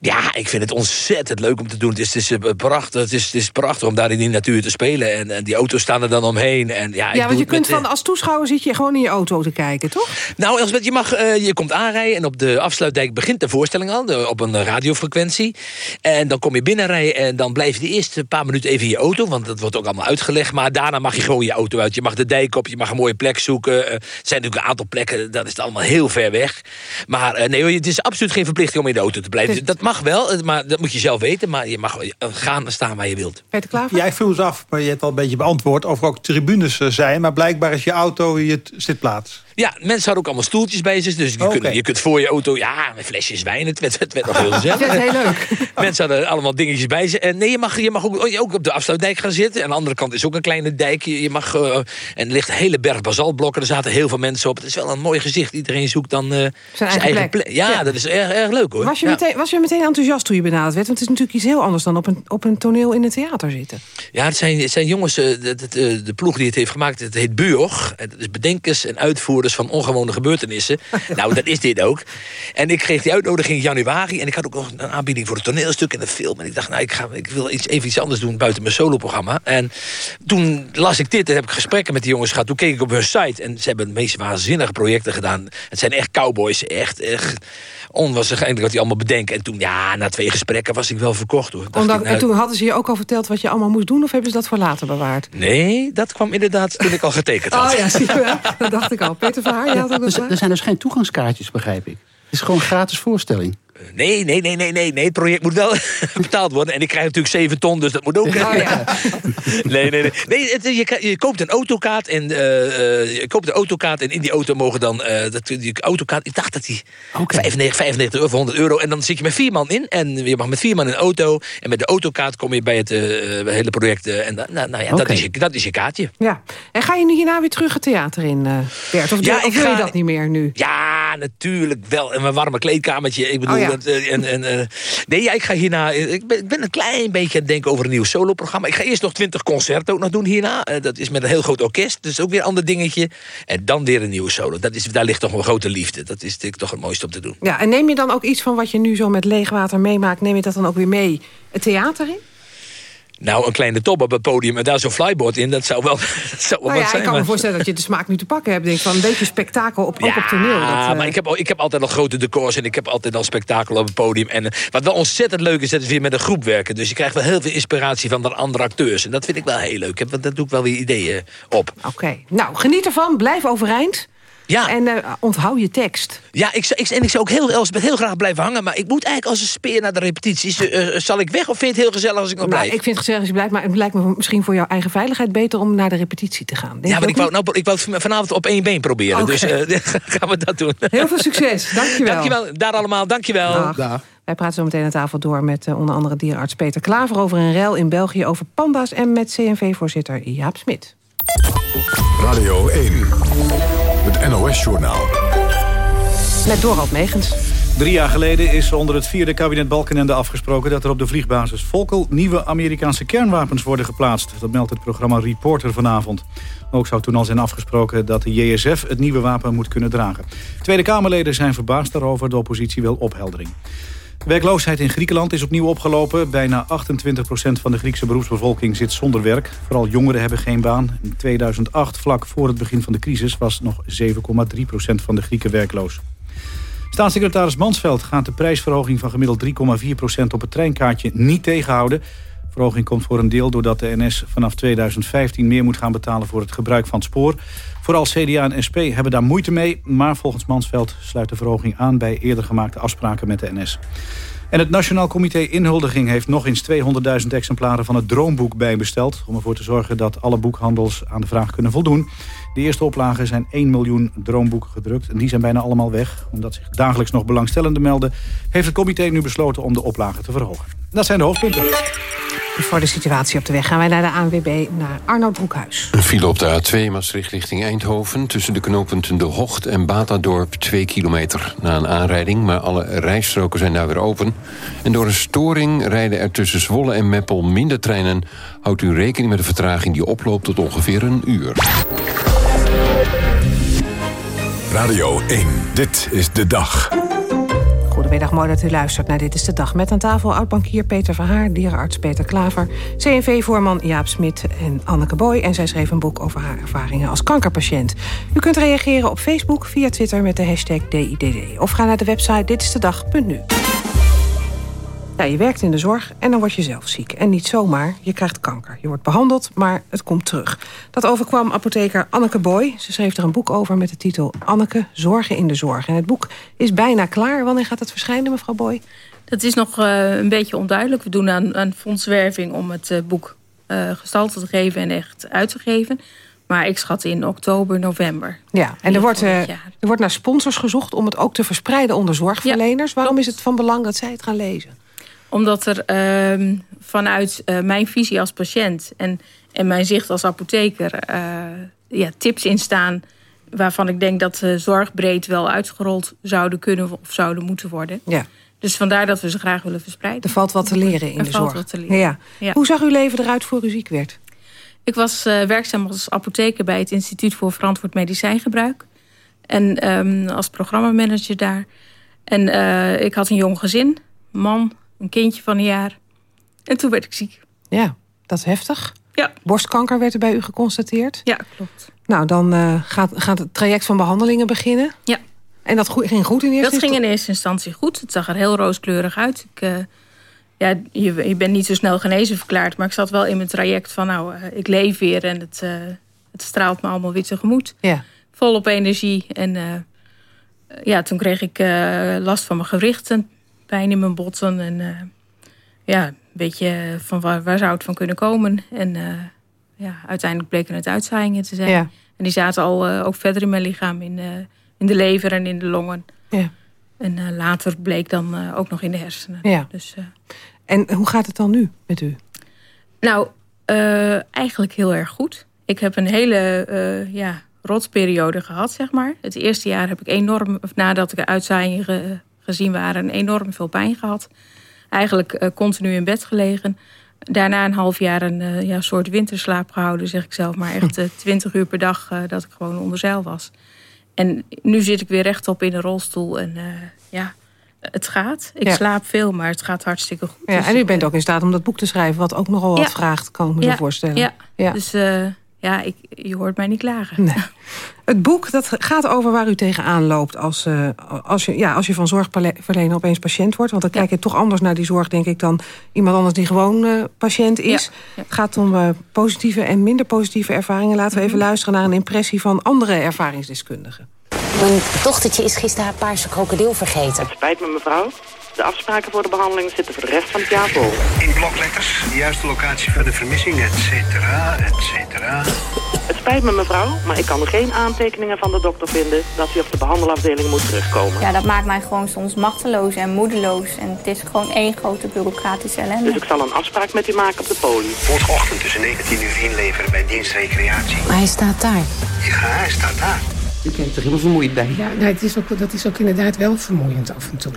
ja, ik vind het ontzettend leuk om te doen. Het is, het is, eh, prachtig, het, is, het is prachtig om daar in die natuur te spelen. En, en die auto's staan er dan omheen. En, ja, ik Ja, want je kunt met, van, als toeschouwer zit je gewoon in je auto te kijken, toch? Nou, Elsbeth, je, mag, je komt aanrijden en op de afsluitdijk begint de voorstelling al, de- op een radiofrequentie. En dan kom je binnenrijden en dan blijf je de eerste paar minuten even in je auto, want dat wordt ook allemaal uitgelegd. Maar daarna mag je gewoon je auto uit. Je mag de dijk op, je mag een mooie plek zoeken. Eh, er zijn natuurlijk een aantal plekken, dat is het allemaal heel ver weg. Maar eh, nee, hoor, het is absoluut geen verplichting om in de auto te blijven. Dat mag wel, eh, maar dat moet je zelf weten. Maar je mag gaan en staan waar je wilt. Peter Klaver? Ja, ik vroeg eens af, maar je hebt al een beetje beantwoord... of er ook tribunes zijn, maar blijkbaar is je auto je zitplaats. Ja, mensen hadden ook allemaal stoeltjes bij zich. Dus je, kunt, je kunt voor je auto, ja, met flesjes wijn. Het werd, het werd nog heel gezellig. Dat is heel leuk. Mensen hadden allemaal dingetjes bij ze. En nee, je mag, je mag ook, ook op de afsluitdijk gaan zitten. En aan de andere kant is ook een kleine dijk. Je, je mag, eh, en er ligt een hele berg basaltblokken. Er zaten heel veel mensen op. Het is wel een mooi gezicht. Iedereen zoekt dan eh, zijn, eigen plek. Ja, Ja. dat is erg, erg leuk hoor. Was je, Ja. meteen, was je meteen enthousiast toen je benaderd werd? Want het is natuurlijk iets heel anders dan op een, op een toneel in het theater zitten. Ja, het zijn, het zijn jongens, eh, de, de, de, de ploeg die het heeft gemaakt, het heet BUOG. Het is bedenkers en uitvoerders van ongewone gebeurtenissen. nou, dat is dit ook. En ik kreeg die uitnodiging in januari. En ik had ook nog een aanbieding voor het toneelstuk en de film. En ik dacht, nou, ik, ga, ik wil iets, even iets anders doen buiten mijn soloprogramma. En toen las ik dit en heb ik gesprekken met die jongens gehad. Toen keek ik op hun site en ze hebben de meest waanzinnige projecten gedaan. Het zijn echt cowboys, echt, echt onwaarschijnlijk wat die allemaal bedenken. En toen, ja, na twee gesprekken was ik wel verkocht hoor. Omdat, ik, nou, en toen hadden ze je ook al verteld wat je allemaal moest doen... of hebben ze dat voor later bewaard? Nee, dat kwam inderdaad toen ik al getekend had. Oh ja, zie je wel. Dat dacht ik al. Peter Verhaar, je had ook Er, er zijn dus geen toegangskaartjes, begrijp ik. Het is gewoon een gratis voorstelling. Nee, nee, nee, nee, nee, nee. Het project moet wel betaald worden. En ik krijg natuurlijk 7 ton, dus dat moet ook. Oh, ja. nee, nee, nee. nee het, je, je koopt een autokaart en eh, je koopt een autokaart en in die auto mogen dan eh, dat, die autokaart. Ik dacht dat die 95, 95 euro, of 100 euro. En dan zit je met vier man in en je mag met vier man in een auto. En met de autokaart kom je bij het hele project. en nou, nou ja, dat, is je, dat is je kaartje. Ja. En ga je nu hierna weer terug het theater in, Bert? Of, Ja, of ik wil je ga- dat niet meer nu? Ja, natuurlijk wel. En mijn warme kleedkamertje. Ik bedoel, Oh ja. Dat, eh, en, en, eh, nee, ja, ik ga hierna. eh, Ik ben, ik ben een klein beetje aan het denken over een nieuw soloprogramma. Ik ga eerst nog 20 concerten ook nog doen hierna. Dat is met een heel groot orkest. Dus ook weer een ander dingetje. En dan weer een nieuwe solo. Dat is, daar ligt toch een grote liefde. Dat is natuurlijk toch het mooiste om te doen. Ja, en neem je dan ook iets van wat je nu zo met leegwater meemaakt... neem je dat dan ook weer mee het theater in? Nou, een kleine top op het podium en daar zo'n flyboard in. Dat zou wel, dat zou wel Nou wat ja, zijn. ik kan me voorstellen dat je de smaak nu te pakken hebt. Denk van een beetje spektakel op, ook op toneel. Ja, eh, maar ik heb, ik heb altijd al grote decors en ik heb altijd al spektakel op het podium. En eh, wat wel ontzettend leuk is, dat is weer met een groep werken. Dus je krijgt wel heel veel inspiratie van de andere acteurs. En dat vind ik wel heel leuk. Want dat doe ik wel weer ideeën op. Oké, nou geniet ervan, blijf overeind. Ja. En eh, onthoud je tekst. Ja, ik, ik, en ik zou ook heel, Elsbeth, heel graag blijven hangen. Maar ik moet eigenlijk als een speer naar de repetities. Eh, eh, zal ik weg of vind je het heel gezellig als ik nog Nou, blijf? ik vind het gezellig als je blijft, maar het lijkt me misschien voor jouw eigen veiligheid beter om naar de repetitie te gaan. Denk ja, ook ik wou, nou, ik wou vanavond op één been proberen. Dus eh, gaan we dat doen. Heel veel succes, dankjewel. Dankjewel, daar allemaal, dankjewel. Dag. Wij praten zo meteen aan tafel door met onder andere dierenarts Peter Klaver... over een rel in België over panda's... en met CNV-voorzitter Jaap Smit. Radio 1. Het NOS-journaal. Met Dorald Megens. Drie jaar geleden is onder het vierde kabinet Balkenende afgesproken... dat er op de vliegbasis Volkel nieuwe Amerikaanse kernwapens worden geplaatst. Dat meldt het programma Reporter vanavond. Ook zou toen al zijn afgesproken dat de JSF het nieuwe wapen moet kunnen dragen. Tweede Kamerleden zijn verbaasd daarover. De oppositie wil opheldering. Werkloosheid in Griekenland is opnieuw opgelopen. Bijna 28% van de Griekse beroepsbevolking zit zonder werk. Vooral jongeren hebben geen baan. In 2008, vlak voor het begin van de crisis... was nog 7,3% van de Grieken werkloos. Staatssecretaris Mansveld gaat de prijsverhoging van gemiddeld 3,4% op het treinkaartje niet tegenhouden. De verhoging komt voor een deel doordat de NS vanaf 2015 meer moet gaan betalen voor het gebruik van het spoor. Vooral CDA en SP hebben daar moeite mee, maar volgens Mansveld sluit de verhoging aan bij eerder gemaakte afspraken met de NS. En het Nationaal Comité Inhuldiging heeft nog eens 200.000 exemplaren van het Droomboek bijbesteld... om ervoor te zorgen dat alle boekhandels aan de vraag kunnen voldoen. De eerste oplagen zijn 1 miljoen Droomboeken gedrukt en die zijn bijna allemaal weg. Omdat zich dagelijks nog belangstellenden melden... heeft het comité nu besloten om de oplagen te verhogen. Dat zijn de hoofdpunten. Voor de situatie op de weg gaan wij naar de ANWB, naar Arnold Broekhuis. Een file op de A2 Maastricht richting Eindhoven... tussen de knooppunten De Hocht en Batadorp 2 kilometer na een aanrijding... maar alle rijstroken zijn daar weer open. En door een storing rijden er tussen Zwolle en Meppel minder treinen. Houdt u rekening met een vertraging die oploopt tot ongeveer een uur. Radio 1, dit is de dag. Goedemiddag, mooi dat u luistert naar Dit is de Dag. Met aan tafel oud-bankier Peter Verhaar, dierenarts Peter Klaver... CNV-voorman Jaap Smit en Anneke Boy. En zij schreef een boek over haar ervaringen als kankerpatiënt. U kunt reageren op Facebook, via Twitter met de hashtag DIDD. Of ga naar de website ditistedag.nu. Ja, je werkt in de zorg en dan word je zelf ziek. En niet zomaar, je krijgt kanker. Je wordt behandeld, maar het komt terug. Dat overkwam apotheker Anneke Boy. Ze schreef er een boek over met de titel Anneke, Zorgen in de Zorg. En het boek is bijna klaar. Wanneer gaat het verschijnen, mevrouw Boy? Dat is nog uh, een beetje onduidelijk. We doen aan, aan fondswerving om het uh, boek uh, gestalte te geven en echt uit te geven. Maar ik schat in oktober, november. Ja, en er wordt, er wordt naar sponsors gezocht om het ook te verspreiden onder zorgverleners. Ja, Waarom is het van belang dat zij het gaan lezen? Omdat er uh, vanuit uh, mijn visie als patiënt en, en mijn zicht als apotheker uh, ja, tips in staan waarvan ik denk dat ze zorgbreed wel uitgerold zouden kunnen of zouden moeten worden. Ja. Dus vandaar dat we ze graag willen verspreiden. Er valt wat te leren in er de valt zorg. Wat te leren. Ja. Ja. Hoe zag uw leven eruit voor u ziek werd? Ik was uh, werkzaam als apotheker bij het Instituut voor Verantwoord Medicijngebruik. En um, als programmamanager daar. En uh, ik had een jong gezin, man, een kindje van een jaar. En toen werd ik ziek. Ja, dat is heftig. Ja. Borstkanker werd er bij u geconstateerd. Ja, klopt. Nou, dan uh, gaat, gaat het traject van behandelingen beginnen. Ja. En dat ging goed in eerste Dat ging in eerste instantie goed. Het zag er heel rooskleurig uit. Ik, uh, ja, je, je bent niet zo snel genezen verklaard. Maar ik zat wel in mijn traject van... nou, uh, ik leef weer en het, het straalt me allemaal weer tegemoet. Ja. Volop energie. En ja, toen kreeg ik last van mijn gewrichten. Pijn in mijn botten. En ja, een beetje van waar, waar zou het van kunnen komen. En ja, uiteindelijk bleken het uitzaaiingen te zijn. Ja. En die zaten al ook verder in mijn lichaam. In, in de lever en in de longen. Ja. En uh, later bleek dan uh, ook nog in de hersenen. Ja. Dus, uh... En hoe gaat het dan nu met u? Nou, eigenlijk heel erg goed. Ik heb een hele ja, rotperiode gehad, zeg maar. Het eerste jaar heb ik enorm, of nadat ik uitzaaiingen ge, gezien waren... enorm veel pijn gehad. Eigenlijk continu in bed gelegen. Daarna een half jaar een ja, soort winterslaap gehouden, zeg ik zelf. Maar echt twintig uur per dag dat ik gewoon onder zeil was. En nu zit ik weer rechtop in een rolstoel en ja, het gaat. Ik Ja. slaap veel, maar het gaat hartstikke goed. Ja, Dus en u bent ook in staat om dat boek te schrijven... wat ook nogal wat Ja. vraagt, kan ik me ja, zo voorstellen. Ja, Ja. dus uh, ja, ik, je hoort mij niet klagen. Nee. Het boek dat gaat over waar u tegenaan loopt... als, uh, als, je, ja, als je van zorgverlener opeens patiënt wordt. Want dan kijk je toch anders naar die zorg, denk ik... dan iemand anders die gewoon uh, patiënt is. Ja, ja. Het gaat om uh, positieve en minder positieve ervaringen. Laten we Mhm. even luisteren naar een impressie van andere ervaringsdeskundigen. Mijn dochtertje is gisteren haar paarse krokodil vergeten. Spijt me mevrouw. De afspraken voor de behandeling zitten voor de rest van het jaar vol. In blokletters, de juiste locatie van de vermissing, et cetera, et cetera. Het spijt me mevrouw, maar ik kan geen aantekeningen van de dokter vinden... dat u op de behandelafdeling moet terugkomen. Ja, dat maakt mij gewoon soms machteloos en moedeloos. En het is gewoon één grote bureaucratische ellende. Dus ik zal een afspraak met u maken op de poli. Morgenochtend tussen 19 uur inleveren bij dienst recreatie. Maar hij staat daar. Ja, hij staat daar. U kent er helemaal vermoeid bij. Ja, nou, het is ook, dat is ook inderdaad wel vermoeiend af en toe.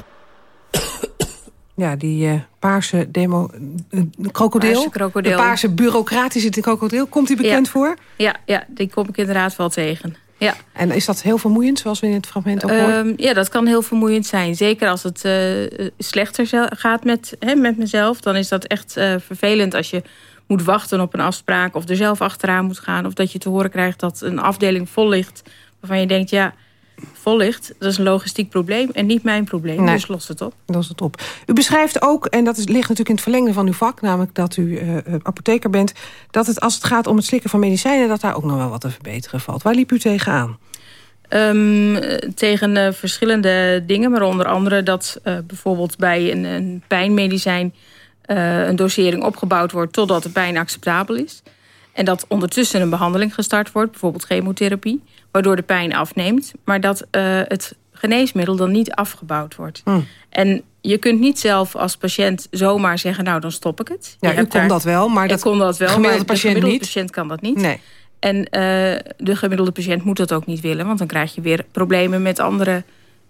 Ja, die uh, paarse demo... Uh, krokodil. Paarse krokodil. De paarse bureaucratische krokodil. Komt die bekend Ja. voor? Ja, ja, die kom ik inderdaad wel tegen. Ja. En is dat heel vermoeiend, zoals we in het fragment ook hoorden? Um, ja, dat kan heel vermoeiend zijn. Zeker als het uh, slechter gaat met, hè, met mezelf. Dan is dat echt uh, vervelend als je moet wachten op een afspraak... of er zelf achteraan moet gaan. Of dat je te horen krijgt dat een afdeling vol ligt... waarvan je denkt, ja, vol ligt. Dat is een logistiek probleem en niet mijn probleem. Nee. Dus los het op. Los het op. U beschrijft ook, en dat is, ligt natuurlijk in het verlengde van uw vak... namelijk dat u uh, apotheker bent... dat het als het gaat om het slikken van medicijnen... dat daar ook nog wel wat te verbeteren valt. Waar liep u tegenaan? Um, tegen uh, verschillende dingen, maar onder andere dat uh, bijvoorbeeld bij een, een pijnmedicijn een dosering opgebouwd wordt totdat de pijn acceptabel is. En dat ondertussen een behandeling gestart wordt, bijvoorbeeld chemotherapie, waardoor de pijn afneemt. Maar dat uh, het geneesmiddel dan niet afgebouwd wordt. Hm. En je kunt niet zelf als patiënt zomaar zeggen... nou, dan stop ik het. Ja, Je u kon daar- dat wel, maar dat kon dat wel, gemiddelde maar patiënt de gemiddelde niet? patiënt kan dat niet. Nee. En eh, de gemiddelde patiënt moet dat ook niet willen... want dan krijg je weer problemen met andere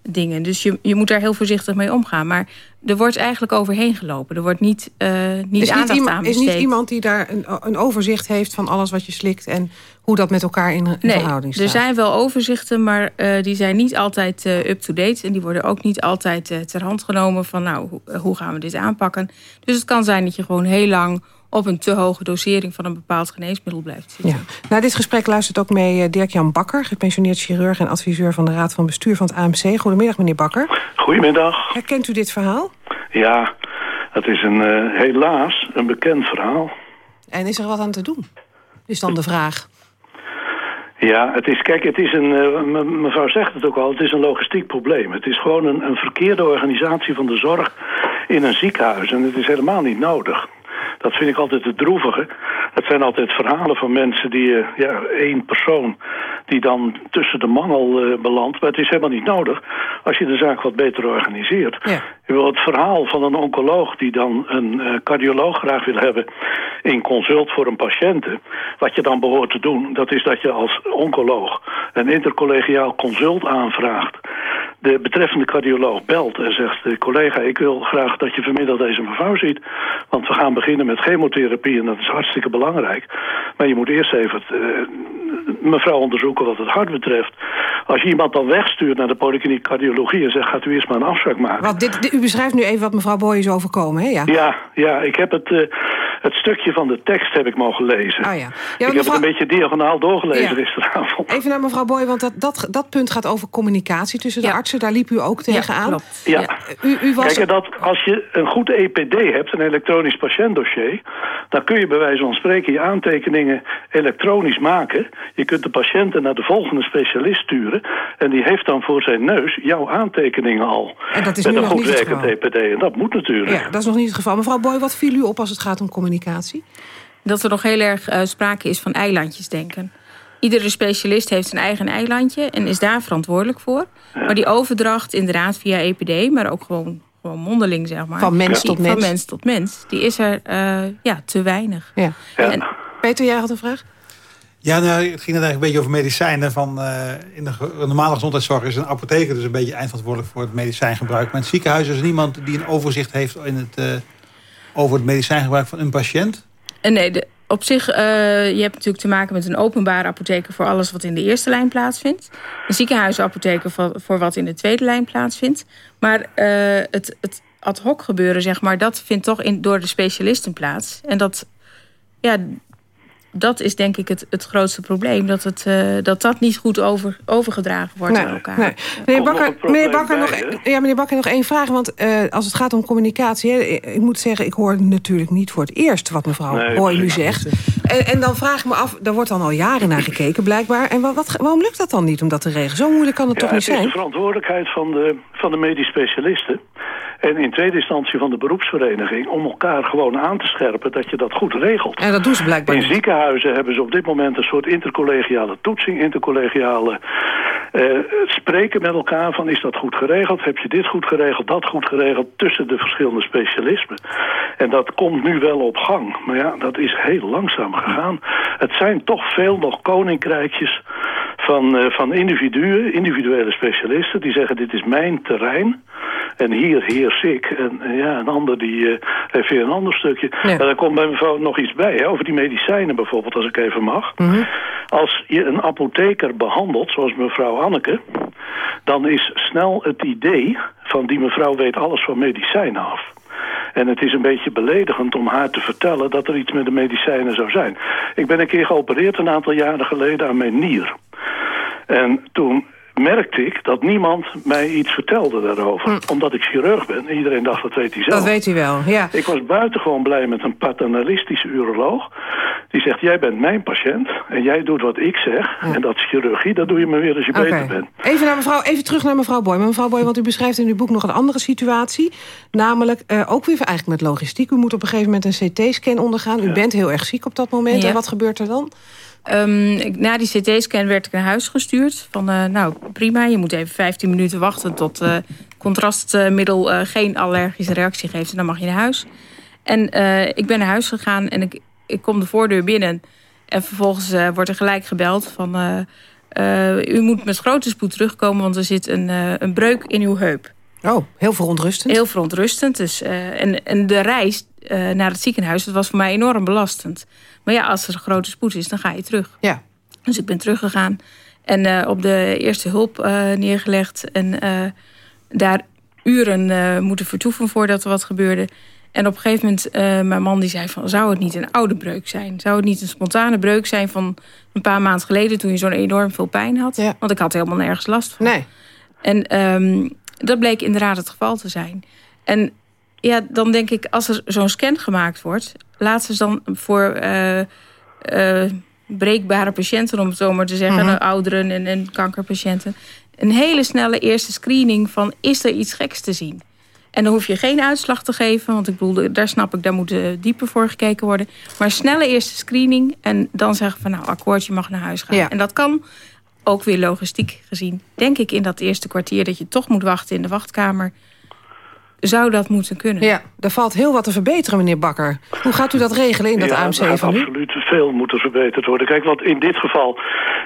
dingen. Dus je, je moet daar heel voorzichtig mee omgaan. Maar er wordt eigenlijk overheen gelopen. Er wordt niet, eh niet is, aandacht niet aan iemand, is besteed. niet iemand die daar een, een overzicht heeft van alles wat je slikt... en hoe dat met elkaar in, in Nee, verhouding staat? er zijn wel overzichten, maar eh, die zijn niet altijd eh, up-to-date. En die worden ook niet altijd ter hand genomen van... nou, hoe, hoe gaan we dit aanpakken? Dus het kan zijn dat je gewoon heel lang... op een te hoge dosering van een bepaald geneesmiddel blijft zitten. Ja. Naar dit gesprek luistert ook mee eh, Dirk-Jan Bakker... gepensioneerd chirurg en adviseur van de Raad van Bestuur van het AMC. Goedemiddag, meneer Bakker. Goedemiddag. Herkent u dit verhaal? Ja, het is een, eh, helaas een bekend verhaal. En is er wat aan te doen? Is dan de vraag. Ja, het is, kijk, het is een, eh, me- mevrouw zegt het ook al, het is een logistiek probleem. Het is gewoon een, een verkeerde organisatie van de zorg in een ziekenhuis. En het is helemaal niet nodig. Dat vind ik altijd het droevige. Het zijn altijd verhalen van mensen die, eh, ja, één persoon die dan tussen de mangel eh, belandt. Maar het is helemaal niet nodig als je de zaak wat beter organiseert. Je wil het verhaal van een oncoloog die dan een eh, cardioloog graag wil hebben in consult voor een patiënte. Wat je dan behoort te doen, dat is dat je als oncoloog een intercollegiaal consult aanvraagt. De betreffende cardioloog belt en zegt... "Eh, collega, ik wil graag dat je vanmiddag deze mevrouw ziet. Want we gaan beginnen met chemotherapie en dat is hartstikke belangrijk. Maar je moet eerst even het, eh, mevrouw onderzoeken wat het hart betreft. Als je iemand dan wegstuurt naar de polykliniek cardiologie... en zegt, gaat u eerst maar een afspraak maken. Dit- u beschrijft nu even wat mevrouw Boy is overkomen, hè? Ja. Ja, ja, ik heb het, eh, het stukje van de tekst heb ik mogen lezen. Oh ja. Ja, ik heb het een beetje diagonaal doorgelezen Ja. gisteravond. Even naar mevrouw Boy, want dat, dat, dat punt gaat over communicatie tussen de artsen. Daar liep u ook tegenaan. Ja. U, u was... Kijk, en dat, als je een goed EPD hebt, een elektronisch patiëntdossier... dan kun je bij wijze van spreken je aantekeningen elektronisch maken. Je kunt de patiënten naar de volgende specialist sturen... en die heeft dan voor zijn neus jouw aantekeningen al. En dat is Met nu een nog goed niet het werkend EPD. En dat moet natuurlijk. Ja, dat is nog niet het geval. Mevrouw Boy, wat viel u op als het gaat om communicatie? Dat er nog heel erg eh, sprake is van eilandjes denken. Iedere specialist heeft zijn eigen eilandje en is daar verantwoordelijk voor. Maar die overdracht inderdaad via EPD, maar ook gewoon, gewoon mondeling, zeg maar. Van mens Die- tot Van mens. mens tot mens. Die is er eh, ja, te weinig. Ja. En, Peter, jij had een vraag? Ja, nou, het ging net eigenlijk een beetje over medicijnen. Van, eh, in de normale gezondheidszorg is een apotheker dus een beetje eindverantwoordelijk voor het medicijngebruik. Maar in het ziekenhuis is er niemand die een overzicht heeft in het, eh, over het medicijngebruik van een patiënt. en nee, op zich, eh, je hebt natuurlijk te maken met een openbare apotheker... voor alles wat in de eerste lijn plaatsvindt. Een ziekenhuisapotheker voor, voor wat in de tweede lijn plaatsvindt. Maar eh, het, het ad hoc gebeuren, zeg maar, dat vindt toch in, door de specialisten plaats. En dat, ja, dat is denk ik het, het grootste probleem. Dat, het, eh, dat dat niet goed over, overgedragen wordt Nee, aan elkaar. nee. Meneer Bakker, meneer Bakker, nog, ja, meneer Bakker, nog één vraag. Want eh, als het gaat om communicatie... Hè, ik moet zeggen, ik hoor natuurlijk niet voor het eerst... wat mevrouw Nee, Boy nu zegt. En, en dan vraag ik me af, daar wordt dan al jaren naar gekeken blijkbaar. En wat, wat, waarom lukt dat dan niet om dat te regelen? Zo moeilijk kan het Ja, toch niet het is de zijn? verantwoordelijkheid van de, van de medisch specialisten. En in tweede instantie van de beroepsvereniging... om elkaar gewoon aan te scherpen dat je dat goed regelt. En dat doen ze blijkbaar In ziekenhuizen hebben ze op dit moment een soort intercollegiale toetsing... intercollegiale eh, spreken met elkaar van is dat goed geregeld? Heb je dit goed geregeld, dat goed geregeld... tussen de verschillende specialismen. En dat komt nu wel op gang. Maar ja, dat is heel langzaam gegaan. Het zijn toch veel nog koninkrijkjes van, eh, van individuen, individuele specialisten... die zeggen dit is mijn terrein... En hier heers ik. En, en ja, een ander die eh, heeft weer een ander stukje. Ja. En daar komt bij mevrouw nog iets bij. Hè, over die medicijnen bijvoorbeeld, als ik even mag. Als je een apotheker behandelt, zoals mevrouw Anneke... dan is snel het idee van die mevrouw weet alles van medicijnen af. En het is een beetje beledigend om haar te vertellen dat er iets met de medicijnen zou zijn. Ik ben een keer geopereerd een aantal jaren geleden aan mijn nier. En toen merkte ik dat niemand mij iets vertelde daarover. Omdat ik chirurg ben. En iedereen dacht, dat weet hij zelf. Dat weet u wel, ja. Ik was buitengewoon blij met een paternalistische uroloog. Die zegt, jij bent mijn patiënt en jij doet wat ik zeg. En dat is chirurgie, dat doe je maar weer als je beter bent. Even, naar mevrouw, even terug naar mevrouw Boy. Maar mevrouw Boy, want u beschrijft in uw boek nog een andere situatie. Namelijk, eh, ook weer eigenlijk met logistiek. U moet op een gegeven moment een CT-scan ondergaan. U bent heel erg ziek op dat moment. Ja. En wat gebeurt er dan? Ehm, ik- na die CT-scan werd ik naar huis gestuurd. Van, eh, nou, prima, je moet even 15 minuten wachten... tot eh, contrastmiddel eh, geen allergische reactie geeft. En dan mag je naar huis. En ik ben naar huis gegaan en ik, ik kom de voordeur binnen. En vervolgens wordt er gelijk gebeld van... u moet met grote spoed terugkomen, want er zit een, een breuk in uw heup. Oh, heel verontrustend. Heel verontrustend. Dus, en, en de reis eh, naar het ziekenhuis, dat was voor mij enorm belastend. Maar ja, als er een grote spoed is, dan ga je terug. Ja. Dus ik ben teruggegaan en eh, op de eerste hulp eh, neergelegd. En daar uren moeten vertoeven voordat er wat gebeurde. En op een gegeven moment, mijn man die zei van... zou het niet een oude breuk zijn? Zou het niet een spontane breuk zijn van een paar maanden geleden... toen je zo'n enorm veel pijn had? Want ik had helemaal nergens last van. Nee. En ehm, dat bleek inderdaad het geval te zijn. En ja, dan denk ik, als er zo'n scan gemaakt wordt... laat ze dan voor eh, breekbare patiënten, om het zo maar te zeggen... Mhm. ouderen en, en kankerpatiënten... een hele snelle eerste screening van... is er iets geks te zien? En dan hoef je geen uitslag te geven. Want ik bedoel, daar snap ik, daar moet eh, dieper voor gekeken worden. Maar snelle eerste screening. En dan zeggen van nou, akkoord, je mag naar huis gaan. Ja. En dat kan ook weer logistiek gezien. Denk ik in dat eerste kwartier dat je toch moet wachten in de wachtkamer. Zou dat moeten kunnen? Ja, er valt heel wat te verbeteren, meneer Bakker. Hoe gaat u dat regelen in dat ja, AMC er gaat van u? absoluut veel moeten verbeterd worden. Kijk, want in dit geval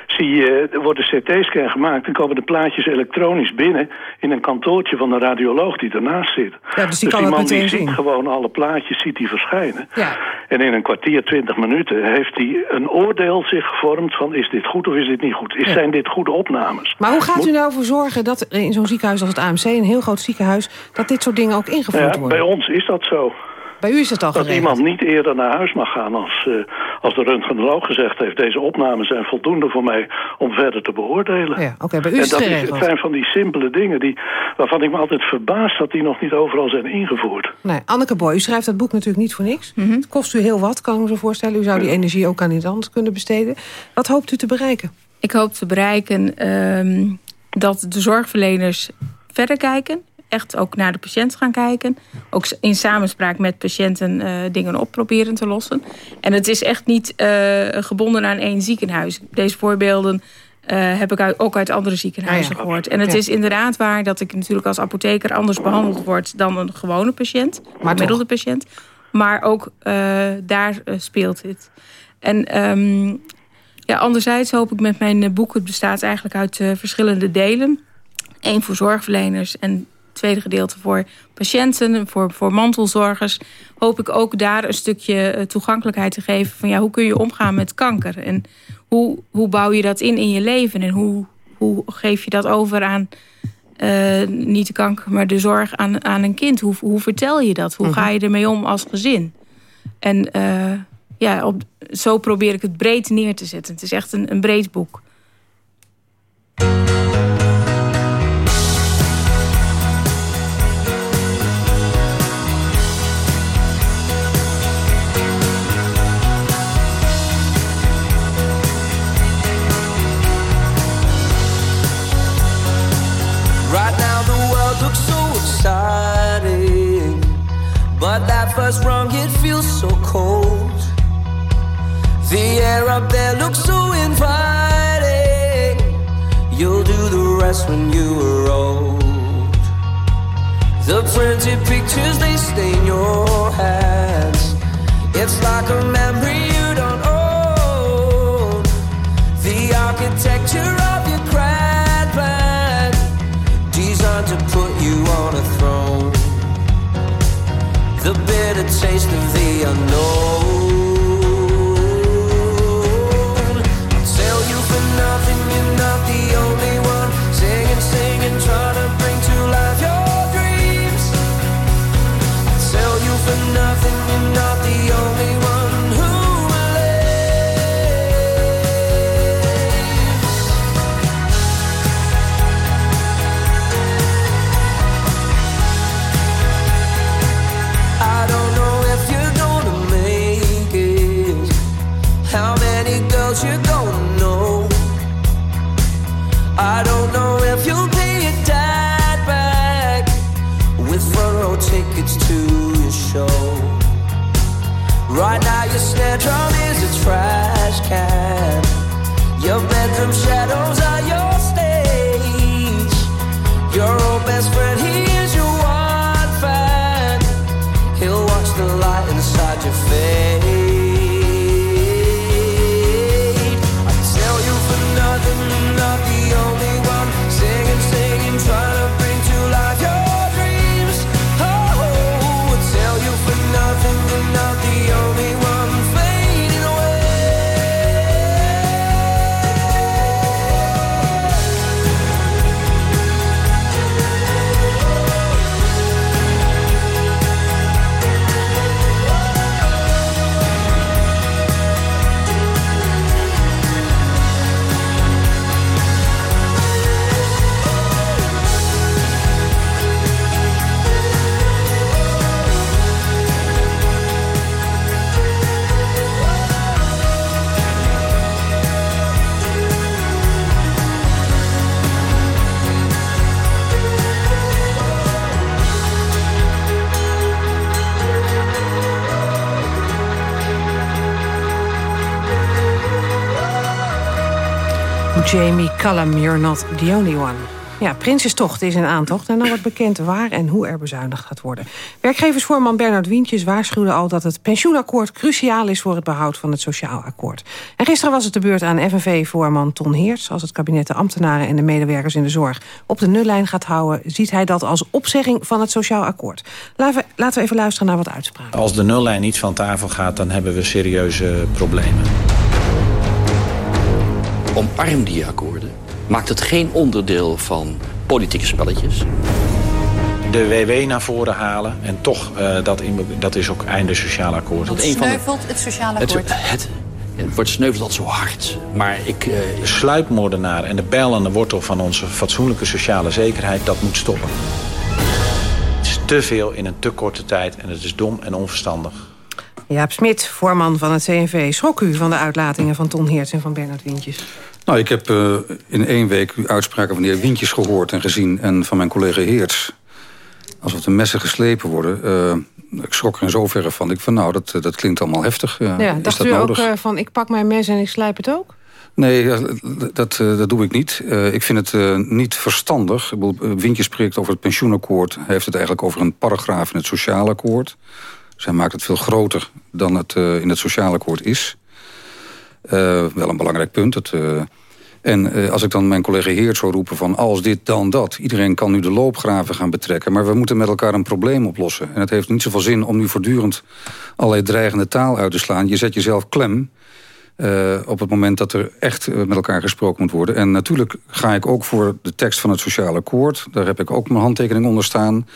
zie je, er wordt een CT-scan gemaakt... en komen de plaatjes elektronisch binnen in een kantoortje van de radioloog die ernaast zit. Ja, dus die kan die het man die meteen ziet zien. gewoon alle plaatjes ziet die verschijnen. Ja. En in een kwartier, twintig minuten heeft hij een oordeel zich gevormd... van is dit goed of is dit niet goed? Is, Ja. Zijn dit goede opnames? Maar hoe gaat Moet- u nou voor zorgen dat er in zo'n ziekenhuis als het AMC... een heel groot ziekenhuis, dat dit soort dingen ook ingevoerd Ja, bij ons is dat zo. Bij u is het al Dat geregeld. iemand niet eerder naar huis mag gaan als, eh, als de röntgenoloog gezegd heeft... deze opnames zijn voldoende voor mij om verder te beoordelen. Ja, oké, bij u is en het dat is, geregeld. het zijn van die simpele dingen die, waarvan ik me altijd verbaas... dat die nog niet overal zijn ingevoerd. Nee, Anneke Boy, u schrijft dat boek natuurlijk niet voor niks. Het kost u heel wat, kan ik me zo voorstellen. U zou die energie ook aan iets anders kunnen besteden. Wat hoopt u te bereiken? Ik hoop te bereiken ehm, dat de zorgverleners verder kijken. Echt ook naar de patiënt gaan kijken. Ook in samenspraak met patiënten eh, dingen op proberen te lossen. En het is echt niet eh, gebonden aan één ziekenhuis. Deze voorbeelden eh, heb ik uit- ook uit andere ziekenhuizen Ah ja. gehoord. En het Ja. is inderdaad waar dat ik natuurlijk als apotheker anders behandeld word dan een gewone patiënt, een gemiddelde patiënt. Maar ook daar speelt dit. En ehm, ja, anderzijds hoop ik met mijn boek, het bestaat eigenlijk uit verschillende delen. Eén voor zorgverleners en tweede gedeelte voor patiënten, voor, voor mantelzorgers. Hoop ik ook daar een stukje eh, toegankelijkheid te geven van ja, hoe kun je omgaan met kanker? En hoe, hoe bouw je dat in in je leven? En hoe, hoe geef je dat over aan eh, niet de kanker, maar de zorg aan, aan een kind? Hoe, hoe vertel je dat? Hoe ga je ermee om als gezin? En eh, ja, op, zo probeer ik het breed neer te zetten. Het is echt een, een breed boek. But that first rung it feels so cold. The air up there looks so inviting. You'll do the rest when you are old. The printed pictures they stain your hands. It's like a memory you don't own. The architecture The bitter taste of the unknown. Jamie Cullum, You're Not The Only One. Ja, Prinsenstocht is in aantocht en dan wordt bekend waar en hoe er bezuinigd gaat worden. Werkgeversvoorman Bernard Wientjes waarschuwde al dat het pensioenakkoord cruciaal is voor het behoud van het sociaal akkoord. En gisteren was het de beurt aan FNV-voorman Ton Heerts. Als het kabinet de ambtenaren en de medewerkers in de zorg op de nullijn gaat houden, ziet hij dat als opzegging van het sociaal akkoord. Laten we even luisteren naar wat uitspraken. Als de nullijn niet van tafel gaat, dan hebben we serieuze problemen. Omarm die akkoorden. Maakt het geen onderdeel van politieke spelletjes. De WW naar voren halen en toch, eh, dat, in- dat is ook einde sociaal akkoord. De- Sneuvelt het sociale Het, akkoord? het, het wordt sneuveld altijd zo hard. Maar ik... De sluipmoordenaar en de bijl aan de wortel van onze fatsoenlijke sociale zekerheid, dat moet stoppen. Het is te veel in een te korte tijd en het is dom en onverstandig. Jaap Smit, voorman van het CNV. Schrok u van de uitlatingen van Ton Heerts en van Bernard Wientjes? Nou, ik heb eh, in één week uw uitspraken van de heer Wientjes gehoord en gezien... en van mijn collega Heerts. Alsof de messen geslepen worden. Eh, ik schrok er in zoverre van. Ik van, nou, dat, eh, dat klinkt allemaal heftig. Ja, is dacht dat u nodig? ook van ik pak mijn mes en ik slijp het ook? Nee, dat, dat doe ik niet. Ik vind het niet verstandig. Wientjes spreekt over het pensioenakkoord. Hij heeft het eigenlijk over een paragraaf in het sociaal akkoord. Hij maakt het veel groter dan het eh, in het sociaal akkoord is. Eh, wel een belangrijk punt. Het, eh, en als ik dan mijn collega Heert zou roepen van als dit dan dat. Iedereen kan nu de loopgraven gaan betrekken. Maar we moeten met elkaar een probleem oplossen. En het heeft niet zoveel zin om nu voortdurend allerlei dreigende taal uit te slaan. Je zet jezelf klem. Eh, op het moment dat er echt eh, met elkaar gesproken moet worden. En natuurlijk ga ik ook voor de tekst van het sociale akkoord. Daar heb ik ook mijn handtekening onder staan.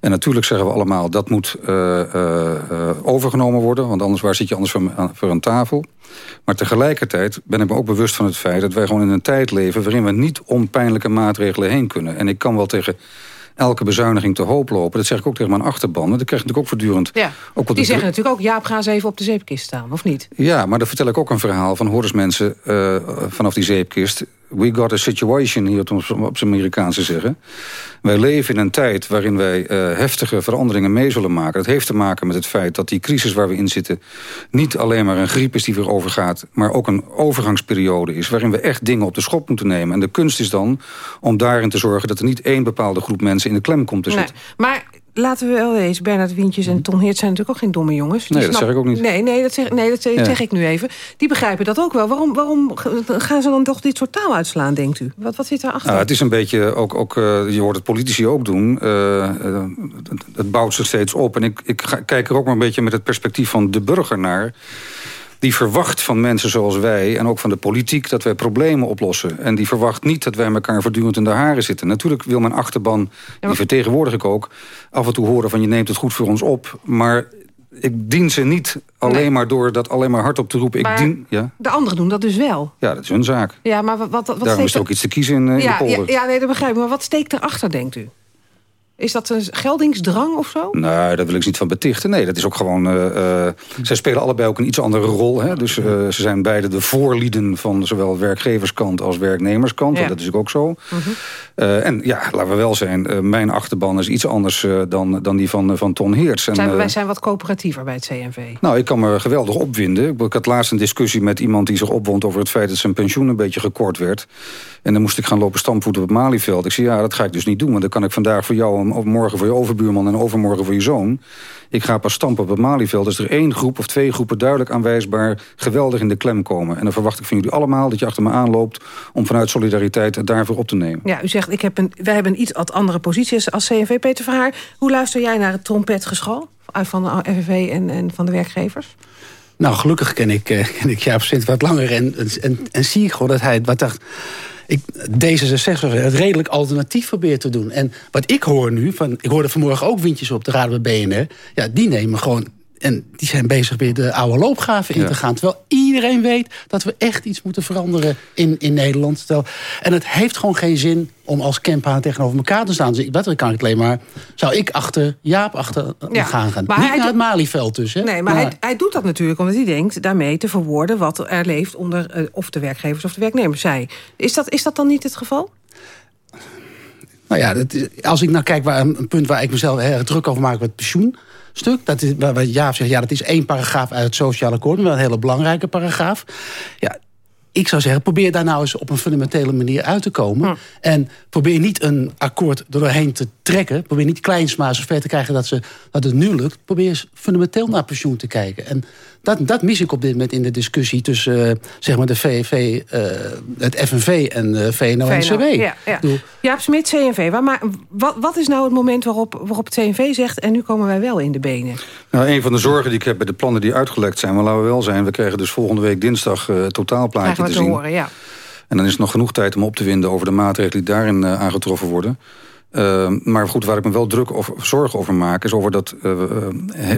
En natuurlijk zeggen we allemaal dat moet eh, overgenomen worden. Want anders waar zit je anders voor, voor een tafel. Maar tegelijkertijd ben ik me ook bewust van het feit... dat wij gewoon in een tijd leven waarin we niet om pijnlijke maatregelen heen kunnen. En ik kan wel tegen elke bezuiniging te hoop lopen. Dat zeg ik ook tegen mijn achterban. Want ik krijg natuurlijk ook voortdurend... Ja, ook wat die zeggen natuurlijk ook... Jaap, ga eens even op de zeepkist staan, of niet? ja, maar dan vertel ik ook een verhaal van hoor eens mensen eh, vanaf die zeepkist. We got a situation hier, om op zijn Amerikaans te zeggen. Wij leven in een tijd waarin wij eh, heftige veranderingen mee zullen maken. Dat heeft te maken met het feit dat die crisis waar we in zitten... niet alleen maar een griep is die weer overgaat... maar ook een overgangsperiode is waarin we echt dingen op de schop moeten nemen. En de kunst is dan om daarin te zorgen... dat er niet één bepaalde groep mensen in de klem komt te Nee, zitten. maar laten we wel eens, Bernard Wientjes en Ton Heert zijn natuurlijk ook geen domme jongens. Die Nee, dat zeg ik ook niet. Nee, nee dat, zeg, nee, dat zeg, Ja. zeg ik nu even. Die begrijpen dat ook wel. Waarom, waarom gaan ze dan toch dit soort taal uitslaan, denkt u? Wat, wat zit daarachter? Nou, het is een beetje, ook, ook, eh, je hoort het politici ook doen. eh, het, het bouwt zich steeds op. En ik, ik ga, kijk er ook maar een beetje met het perspectief van de burger naar. Die verwacht van mensen zoals wij en ook van de politiek... dat wij problemen oplossen. En die verwacht niet dat wij elkaar voortdurend in de haren zitten. Natuurlijk wil mijn achterban, die vertegenwoordig ik ook... af en toe horen van je neemt het goed voor ons op. Maar ik dien ze niet alleen maar door dat alleen maar hardop te roepen. Ik dien, ja? De anderen doen dat dus wel. ja, dat is hun zaak. Ja, maar wat, wat, wat Daarom is er ook iets te kiezen in, in ja, de polder. ja, ja, nee, dat begrijp ik. Maar wat steekt erachter, denkt u? Is dat een geldingsdrang of zo? Nee, daar wil ik niet van betichten. Nee, dat is ook gewoon... Uh, zij spelen allebei ook een iets andere rol. Hè? Dus uh, ze zijn beide de voorlieden van zowel werkgeverskant als werknemerskant. Ja. Dat is ook zo. -huh. uh, en ja, laten we wel zijn, mijn achterban is iets anders dan, dan die van, van Ton Heerts. En, zijn, wij zijn wat coöperatiever bij het CNV. Nou, ik kan me geweldig opwinden. Ik had laatst een discussie met iemand die zich opwond over het feit dat zijn pensioen een beetje gekort werd. En dan moest ik gaan lopen stampvoeten op het Malieveld. Ik zei, ja, dat ga ik dus niet doen. Want dan kan ik vandaag voor jou, of morgen voor je overbuurman... en overmorgen voor je zoon. Ik ga pas stampen op het Malieveld. Is er één groep of twee groepen duidelijk aanwijsbaar... geweldig in de klem komen. En dan verwacht ik van jullie allemaal dat je achter me aanloopt... om vanuit solidariteit het daarvoor op te nemen. Ja, u zegt, ik heb een, wij hebben een iets andere positie als CNV. Peter Verhaar, hoe luister jij naar het trompetgeschal... van de FNV en, en van de werkgevers? Nou, gelukkig ken ik, ken ik Jaap Sint wat langer en, en, en zie ik gewoon dat hij wat dacht ik, D66 het redelijk alternatief probeert te doen. En wat ik hoor nu, van, ik hoorde vanmorgen ook windjes op de raden bij BNR... ja, die nemen gewoon en die zijn bezig weer de oude loopgraven in te gaan. Terwijl iedereen weet dat we echt iets moeten veranderen in, in Nederland. Terwijl, en het heeft gewoon geen zin om als campagne tegenover elkaar te staan. Dus dat kan ik alleen maar... Zou ik achter Jaap achter ja, gaan gaan. Maar Niet hij naar het Malieveld dus. Hè? Nee, maar, maar hij, hij, doet dat natuurlijk omdat hij denkt... daarmee te verwoorden wat er leeft onder uh, of de werkgevers of de werknemers. Zij. Is dat, is dat dan niet het geval? Nou ja, dat, als ik nou kijk waar een, punt waar ik mezelf druk over maak... met pensioen stuk. Dat is, waar Jaap zegt, ja, dat is één paragraaf uit het sociale akkoord... maar een hele belangrijke paragraaf. Ja, ik zou zeggen, probeer daar nou eens op een fundamentele manier uit te komen. En probeer niet een akkoord doorheen te trekken. Probeer niet kleinsma zover te krijgen dat, ze, dat het nu lukt. Probeer eens fundamenteel naar pensioen te kijken. En dat, dat mis ik op dit moment in de discussie tussen uh, zeg maar de VV, uh, het FNV en uh, VNO-NCW. Ja, ja. Jaap Smit, CNV. Waar, maar, wat, wat is nou het moment waarop, waarop het CNV zegt... en nu komen wij wel in de benen? Nou, een van de zorgen die ik heb bij de plannen die uitgelekt zijn... maar laten we wel zijn, we krijgen dus volgende week dinsdag het totaalplaatje te, te zien. Horen, ja. En dan is nog genoeg tijd om op te winden over de maatregelen die daarin aangetroffen worden... Uh, maar goed, waar ik me wel druk of zorgen over maak... is over dat uh,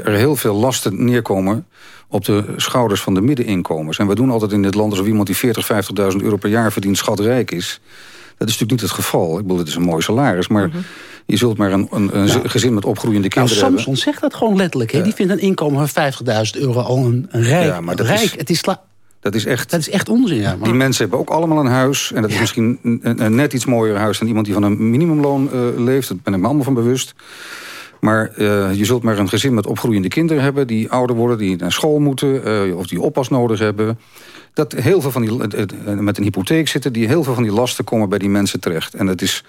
er heel veel lasten neerkomen op de schouders van de middeninkomens. En we doen altijd in dit land alsof iemand die 40, 50.000 euro per jaar verdient schatrijk is. Dat is natuurlijk niet het geval. Ik bedoel, het is een mooi salaris, maar... Mm -hmm. Je zult maar een, een, een nou, gezin met opgroeiende nou, kinderen Samson hebben. zegt dat gewoon letterlijk. Hè? Ja. Die vindt een inkomen van 50.000 euro al een, een rijk. Ja, maar dat rijk. Is, het is dat is echt... Dat is echt onzin, ja. Maar... Die mensen hebben ook allemaal een huis. En dat is misschien een, een, net iets mooier huis... dan iemand die van een minimumloon uh, leeft. Daar ben ik me allemaal van bewust. Maar uh, je zult maar een gezin met opgroeiende kinderen hebben... die ouder worden, die naar school moeten... Uh, of die oppas nodig hebben. Dat heel veel van die, met een hypotheek zitten... die heel veel van die lasten komen bij die mensen terecht. En het is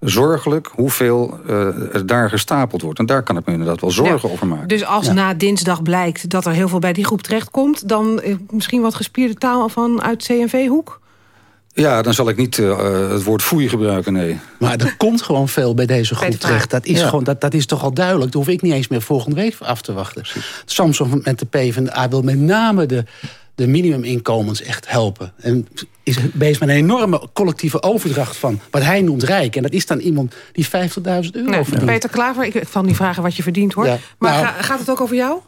zorgelijk hoeveel uh, er daar gestapeld wordt. En daar kan ik me inderdaad wel zorgen ja. over maken. Dus als ja. na dinsdag blijkt dat er heel veel bij die groep terechtkomt... dan uh, misschien wat gespierde taal van uit CNV-hoek? Ja, dan zal ik niet uh, het woord foei gebruiken, nee. Maar er komt gewoon veel bij deze groep terecht. Dat is, gewoon, dat, dat is toch al duidelijk. Dat hoef ik niet eens meer volgende week af te wachten. Precies. Samson met de PvdA wil met name de de minimuminkomens echt helpen. En is bezig met een enorme collectieve overdracht van wat hij noemt rijk. En dat is dan iemand die 50.000 euro nee, verdient. Peter Klaver, ik kan niet vragen wat je verdient hoor. Ja. Maar nou, ga, gaat het ook over jou?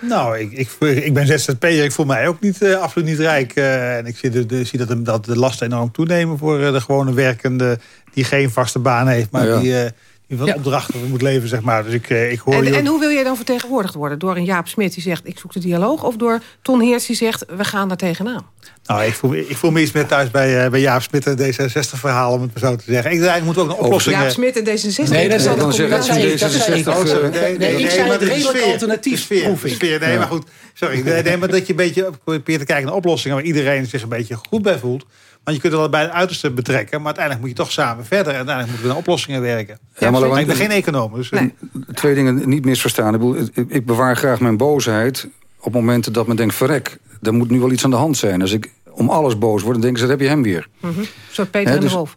Nou, ik, ik, ik ben ZZP'er. Ik voel mij ook niet, uh, absoluut niet rijk. Uh, en ik zie, de, de, zie dat, de, dat de lasten enorm toenemen voor uh, de gewone werkende... die geen vaste baan heeft, maar ja. die die van ja. opdrachten moet leven, zeg maar. Dus ik, ik hoor en, en hoe wil jij dan vertegenwoordigd worden? Door een Jaap Smit die zegt, ik zoek de dialoog... of door Ton Heers die zegt, we gaan daar tegenaan? Nou, ik voel, ik voel me iets meer thuis bij, uh, bij Jaap Smit en D66-verhaal, om het maar zo te zeggen. Ik eigenlijk moeten we ook een oplossing... Jaap Smit en D66? Nee, dat is dan zeggen dat D66... Nee, nee, ik zei het redelijk alternatief, sfeer. Nee, maar goed, sorry. Nee, maar dat je een beetje probeert te kijken naar oplossingen... waar iedereen zich een beetje goed bij voelt. Want je kunt het wel bij het uiterste betrekken. Maar uiteindelijk moet je toch samen verder. En uiteindelijk moeten we naar oplossingen werken. Ja, maar, ik ben geen econoom. Dus, nee. Twee dingen niet misverstaan. Ik, bedoel, ik bewaar graag mijn boosheid op momenten dat men denkt... verrek, er moet nu wel iets aan de hand zijn. Als ik om alles boos word, dan denken ze, dat heb je hem weer. Mm -hmm. Zo Peter He, dus, de Wolf.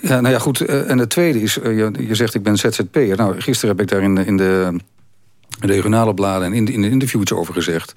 Ja, nou ja, goed. En het tweede is, je, je zegt ik ben ZZP'er. Nou, gisteren heb ik daar in de, in de regionale bladen... en in de, in de interviews over gezegd...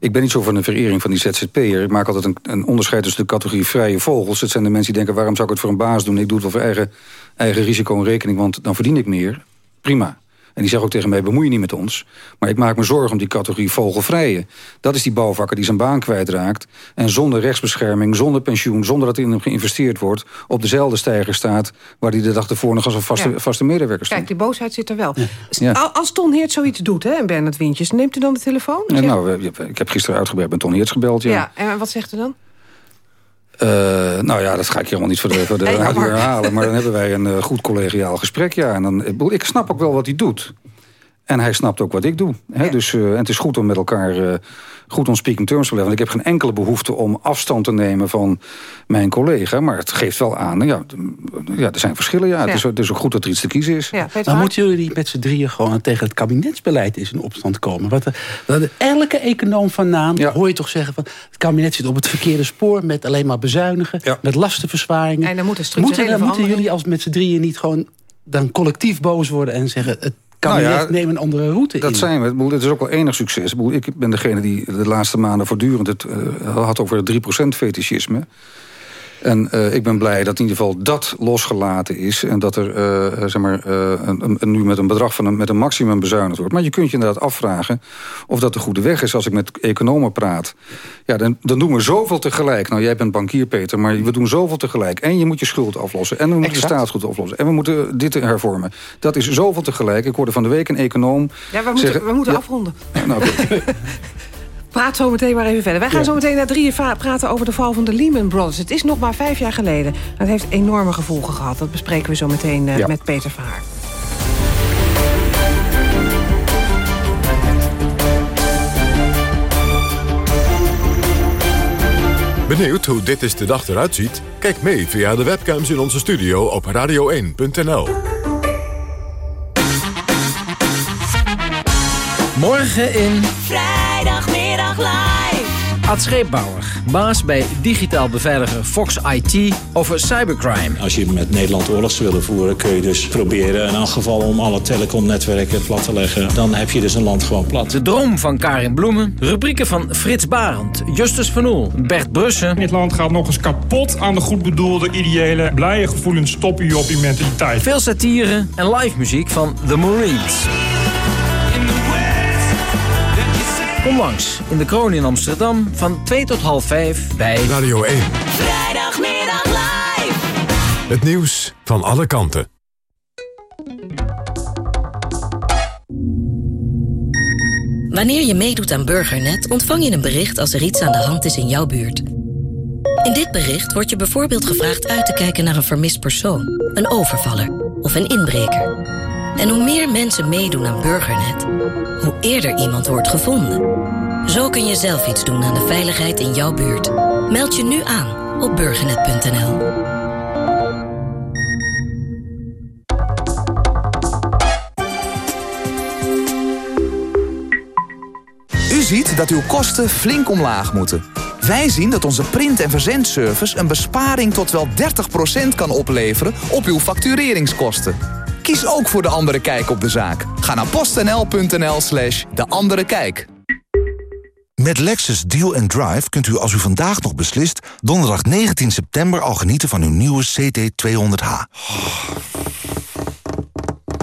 Ik ben niet zo van een verering van die ZZP'er. Ik maak altijd een, een, onderscheid tussen de categorie vrije vogels. Dat zijn de mensen die denken, waarom zou ik het voor een baas doen? Ik doe het wel voor eigen, eigen risico en rekening, want dan verdien ik meer. Prima. En die zeggen ook tegen mij, bemoei je niet met ons. Maar ik maak me zorgen om die categorie vogelvrije. Dat is die bouwvakker die zijn baan kwijtraakt. En zonder rechtsbescherming, zonder pensioen, zonder dat in hem geïnvesteerd wordt... op dezelfde stijger staat waar hij de dag ervoor nog als een vaste, Ja. vaste medewerker stond. Kijk, die boosheid zit er wel. Ja. Als Ton Heert zoiets doet, hè, en Bernard Wintjes... neemt u dan de telefoon? Ja, Zegt- nou, ik heb gisteren uitgebreid met Ton Heerts gebeld. Ja. ja. en wat zegt u dan? Eh, nou ja, dat ga ik helemaal niet voor de, voor de Nee, radio jammer. herhalen. Maar dan hebben wij een eh, goed collegiaal gesprek. Ja. En dan, ik snap ook wel wat hij doet. En hij snapt ook wat ik doe. Hè? Dus, eh, en het is goed om met elkaar eh, goed on speaking terms te blijven. Want ik heb geen enkele behoefte om afstand te nemen van mijn collega. Maar het geeft wel aan, ja, ja er zijn verschillen. Ja. Het, is, het is ook goed dat er iets te kiezen is. Dan moeten jullie met z'n drieën gewoon tegen het kabinetsbeleid eens in opstand komen. Wat, wat elke econoom van naam hoor je toch zeggen van... het kabinet zit op het verkeerde spoor met alleen maar bezuinigen... met lastenverzwaringen. En dan moeten moeten, dan jullie als met z'n drieën niet gewoon dan collectief boos worden... en zeggen het kabinet Nou ja, neemt een andere route Dat in. zijn we. Het is ook wel enig succes. Ik ben degene die de laatste maanden voortdurend het eh, had over het 3% fetischisme. En eh, ik ben blij dat in ieder geval dat losgelaten is. En dat er eh, zeg maar, eh, een, een- nu met een bedrag van een, met een maximum bezuinigd wordt. Maar je kunt je inderdaad afvragen of dat de goede weg is. Als ik met economen praat. Ja, dan, dan doen we zoveel tegelijk. Nou, jij bent bankier, Peter. Maar we doen zoveel tegelijk. En je moet je schuld aflossen. En we moeten Exact. de staatsschuld aflossen. En we moeten dit hervormen. Dat is zoveel tegelijk. Ik hoorde van de week een econoom Ja, we moeten, zeggen- we moeten Ja, afronden. nou. Praat zo meteen maar even verder. Wij gaan Ja. zo meteen naar drieën praten over de val van de Lehman Brothers. Het is nog maar vijf jaar geleden. Het heeft enorme gevolgen gehad. Dat bespreken we zo meteen eh, Ja. met Peter Verhaar. Benieuwd hoe dit is de dag eruit ziet? Kijk mee via de webcams in onze studio op radio1.nl. Morgen in Vrijdagmiddag live. Ad Scheepbouwer, baas bij digitaal beveiliger Fox IT over cybercrime. Als je met Nederland oorlog zou willen voeren, kun je dus proberen in elk geval om alle telecomnetwerken plat te leggen. Dan heb je dus een land gewoon plat. De droom van Karin Bloemen, rubrieken van Frits Barend, Justus Van Oel, Bert Brussen. Dit land gaat nog eens kapot aan de goed bedoelde, ideële, blije gevoelens stoppen je op je mentaliteit. Veel satire en live muziek van The Marines. Kom langs in de Kroon in Amsterdam van 2 tot half 5 bij Radio 1. Vrijdagmiddag live. Het nieuws van alle kanten. Wanneer je meedoet aan Burgernet ontvang je een bericht als er iets aan de hand is in jouw buurt. In dit bericht wordt je bijvoorbeeld gevraagd uit te kijken naar een vermist persoon, een overvaller of een inbreker. En hoe meer mensen meedoen aan Burgernet, hoe eerder iemand wordt gevonden. Zo kun je zelf iets doen aan de veiligheid in jouw buurt. Meld je nu aan op burgernet.nl. U ziet dat uw kosten flink omlaag moeten. Wij zien dat onze print- en verzendservice een besparing tot wel 30% kan opleveren op uw factureringskosten. Kies ook voor De Andere Kijk op de zaak. Ga naar postnl.nl slash De Andere Kijk. Met Lexus Deal and Drive kunt u als u vandaag nog beslist... donderdag 19 september al genieten van uw nieuwe CT200H.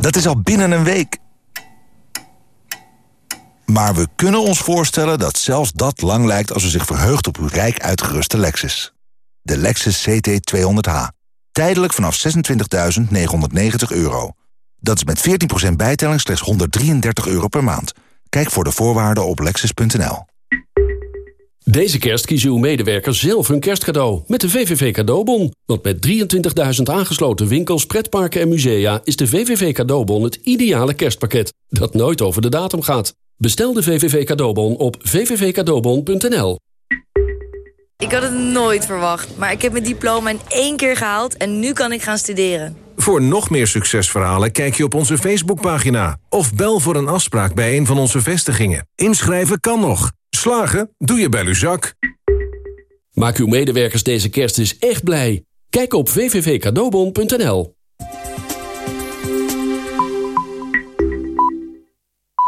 Dat is al binnen een week. Maar we kunnen ons voorstellen dat zelfs dat lang lijkt... als u zich verheugt op uw rijk uitgeruste Lexus. De Lexus CT200H. Tijdelijk vanaf 26.990 euro. Dat is met 14% bijtelling slechts 133 euro per maand. Kijk voor de voorwaarden op lexus.nl. Deze kerst kiezen uw medewerkers zelf hun kerstcadeau met de VVV Cadeaubon. Want met 23.000 aangesloten winkels, pretparken en musea... is de VVV Cadeaubon het ideale kerstpakket dat nooit over de datum gaat. Bestel de VVV Cadeaubon op vvvcadeaubon.nl. Ik had het nooit verwacht, maar ik heb mijn diploma in één keer gehaald en nu kan ik gaan studeren. Voor nog meer succesverhalen kijk je op onze Facebookpagina... of bel voor een afspraak bij een van onze vestigingen. Inschrijven kan nog. Slagen doe je bij Luzak. Maak uw medewerkers deze kerst eens echt blij. Kijk op vvvcadeaubon.nl.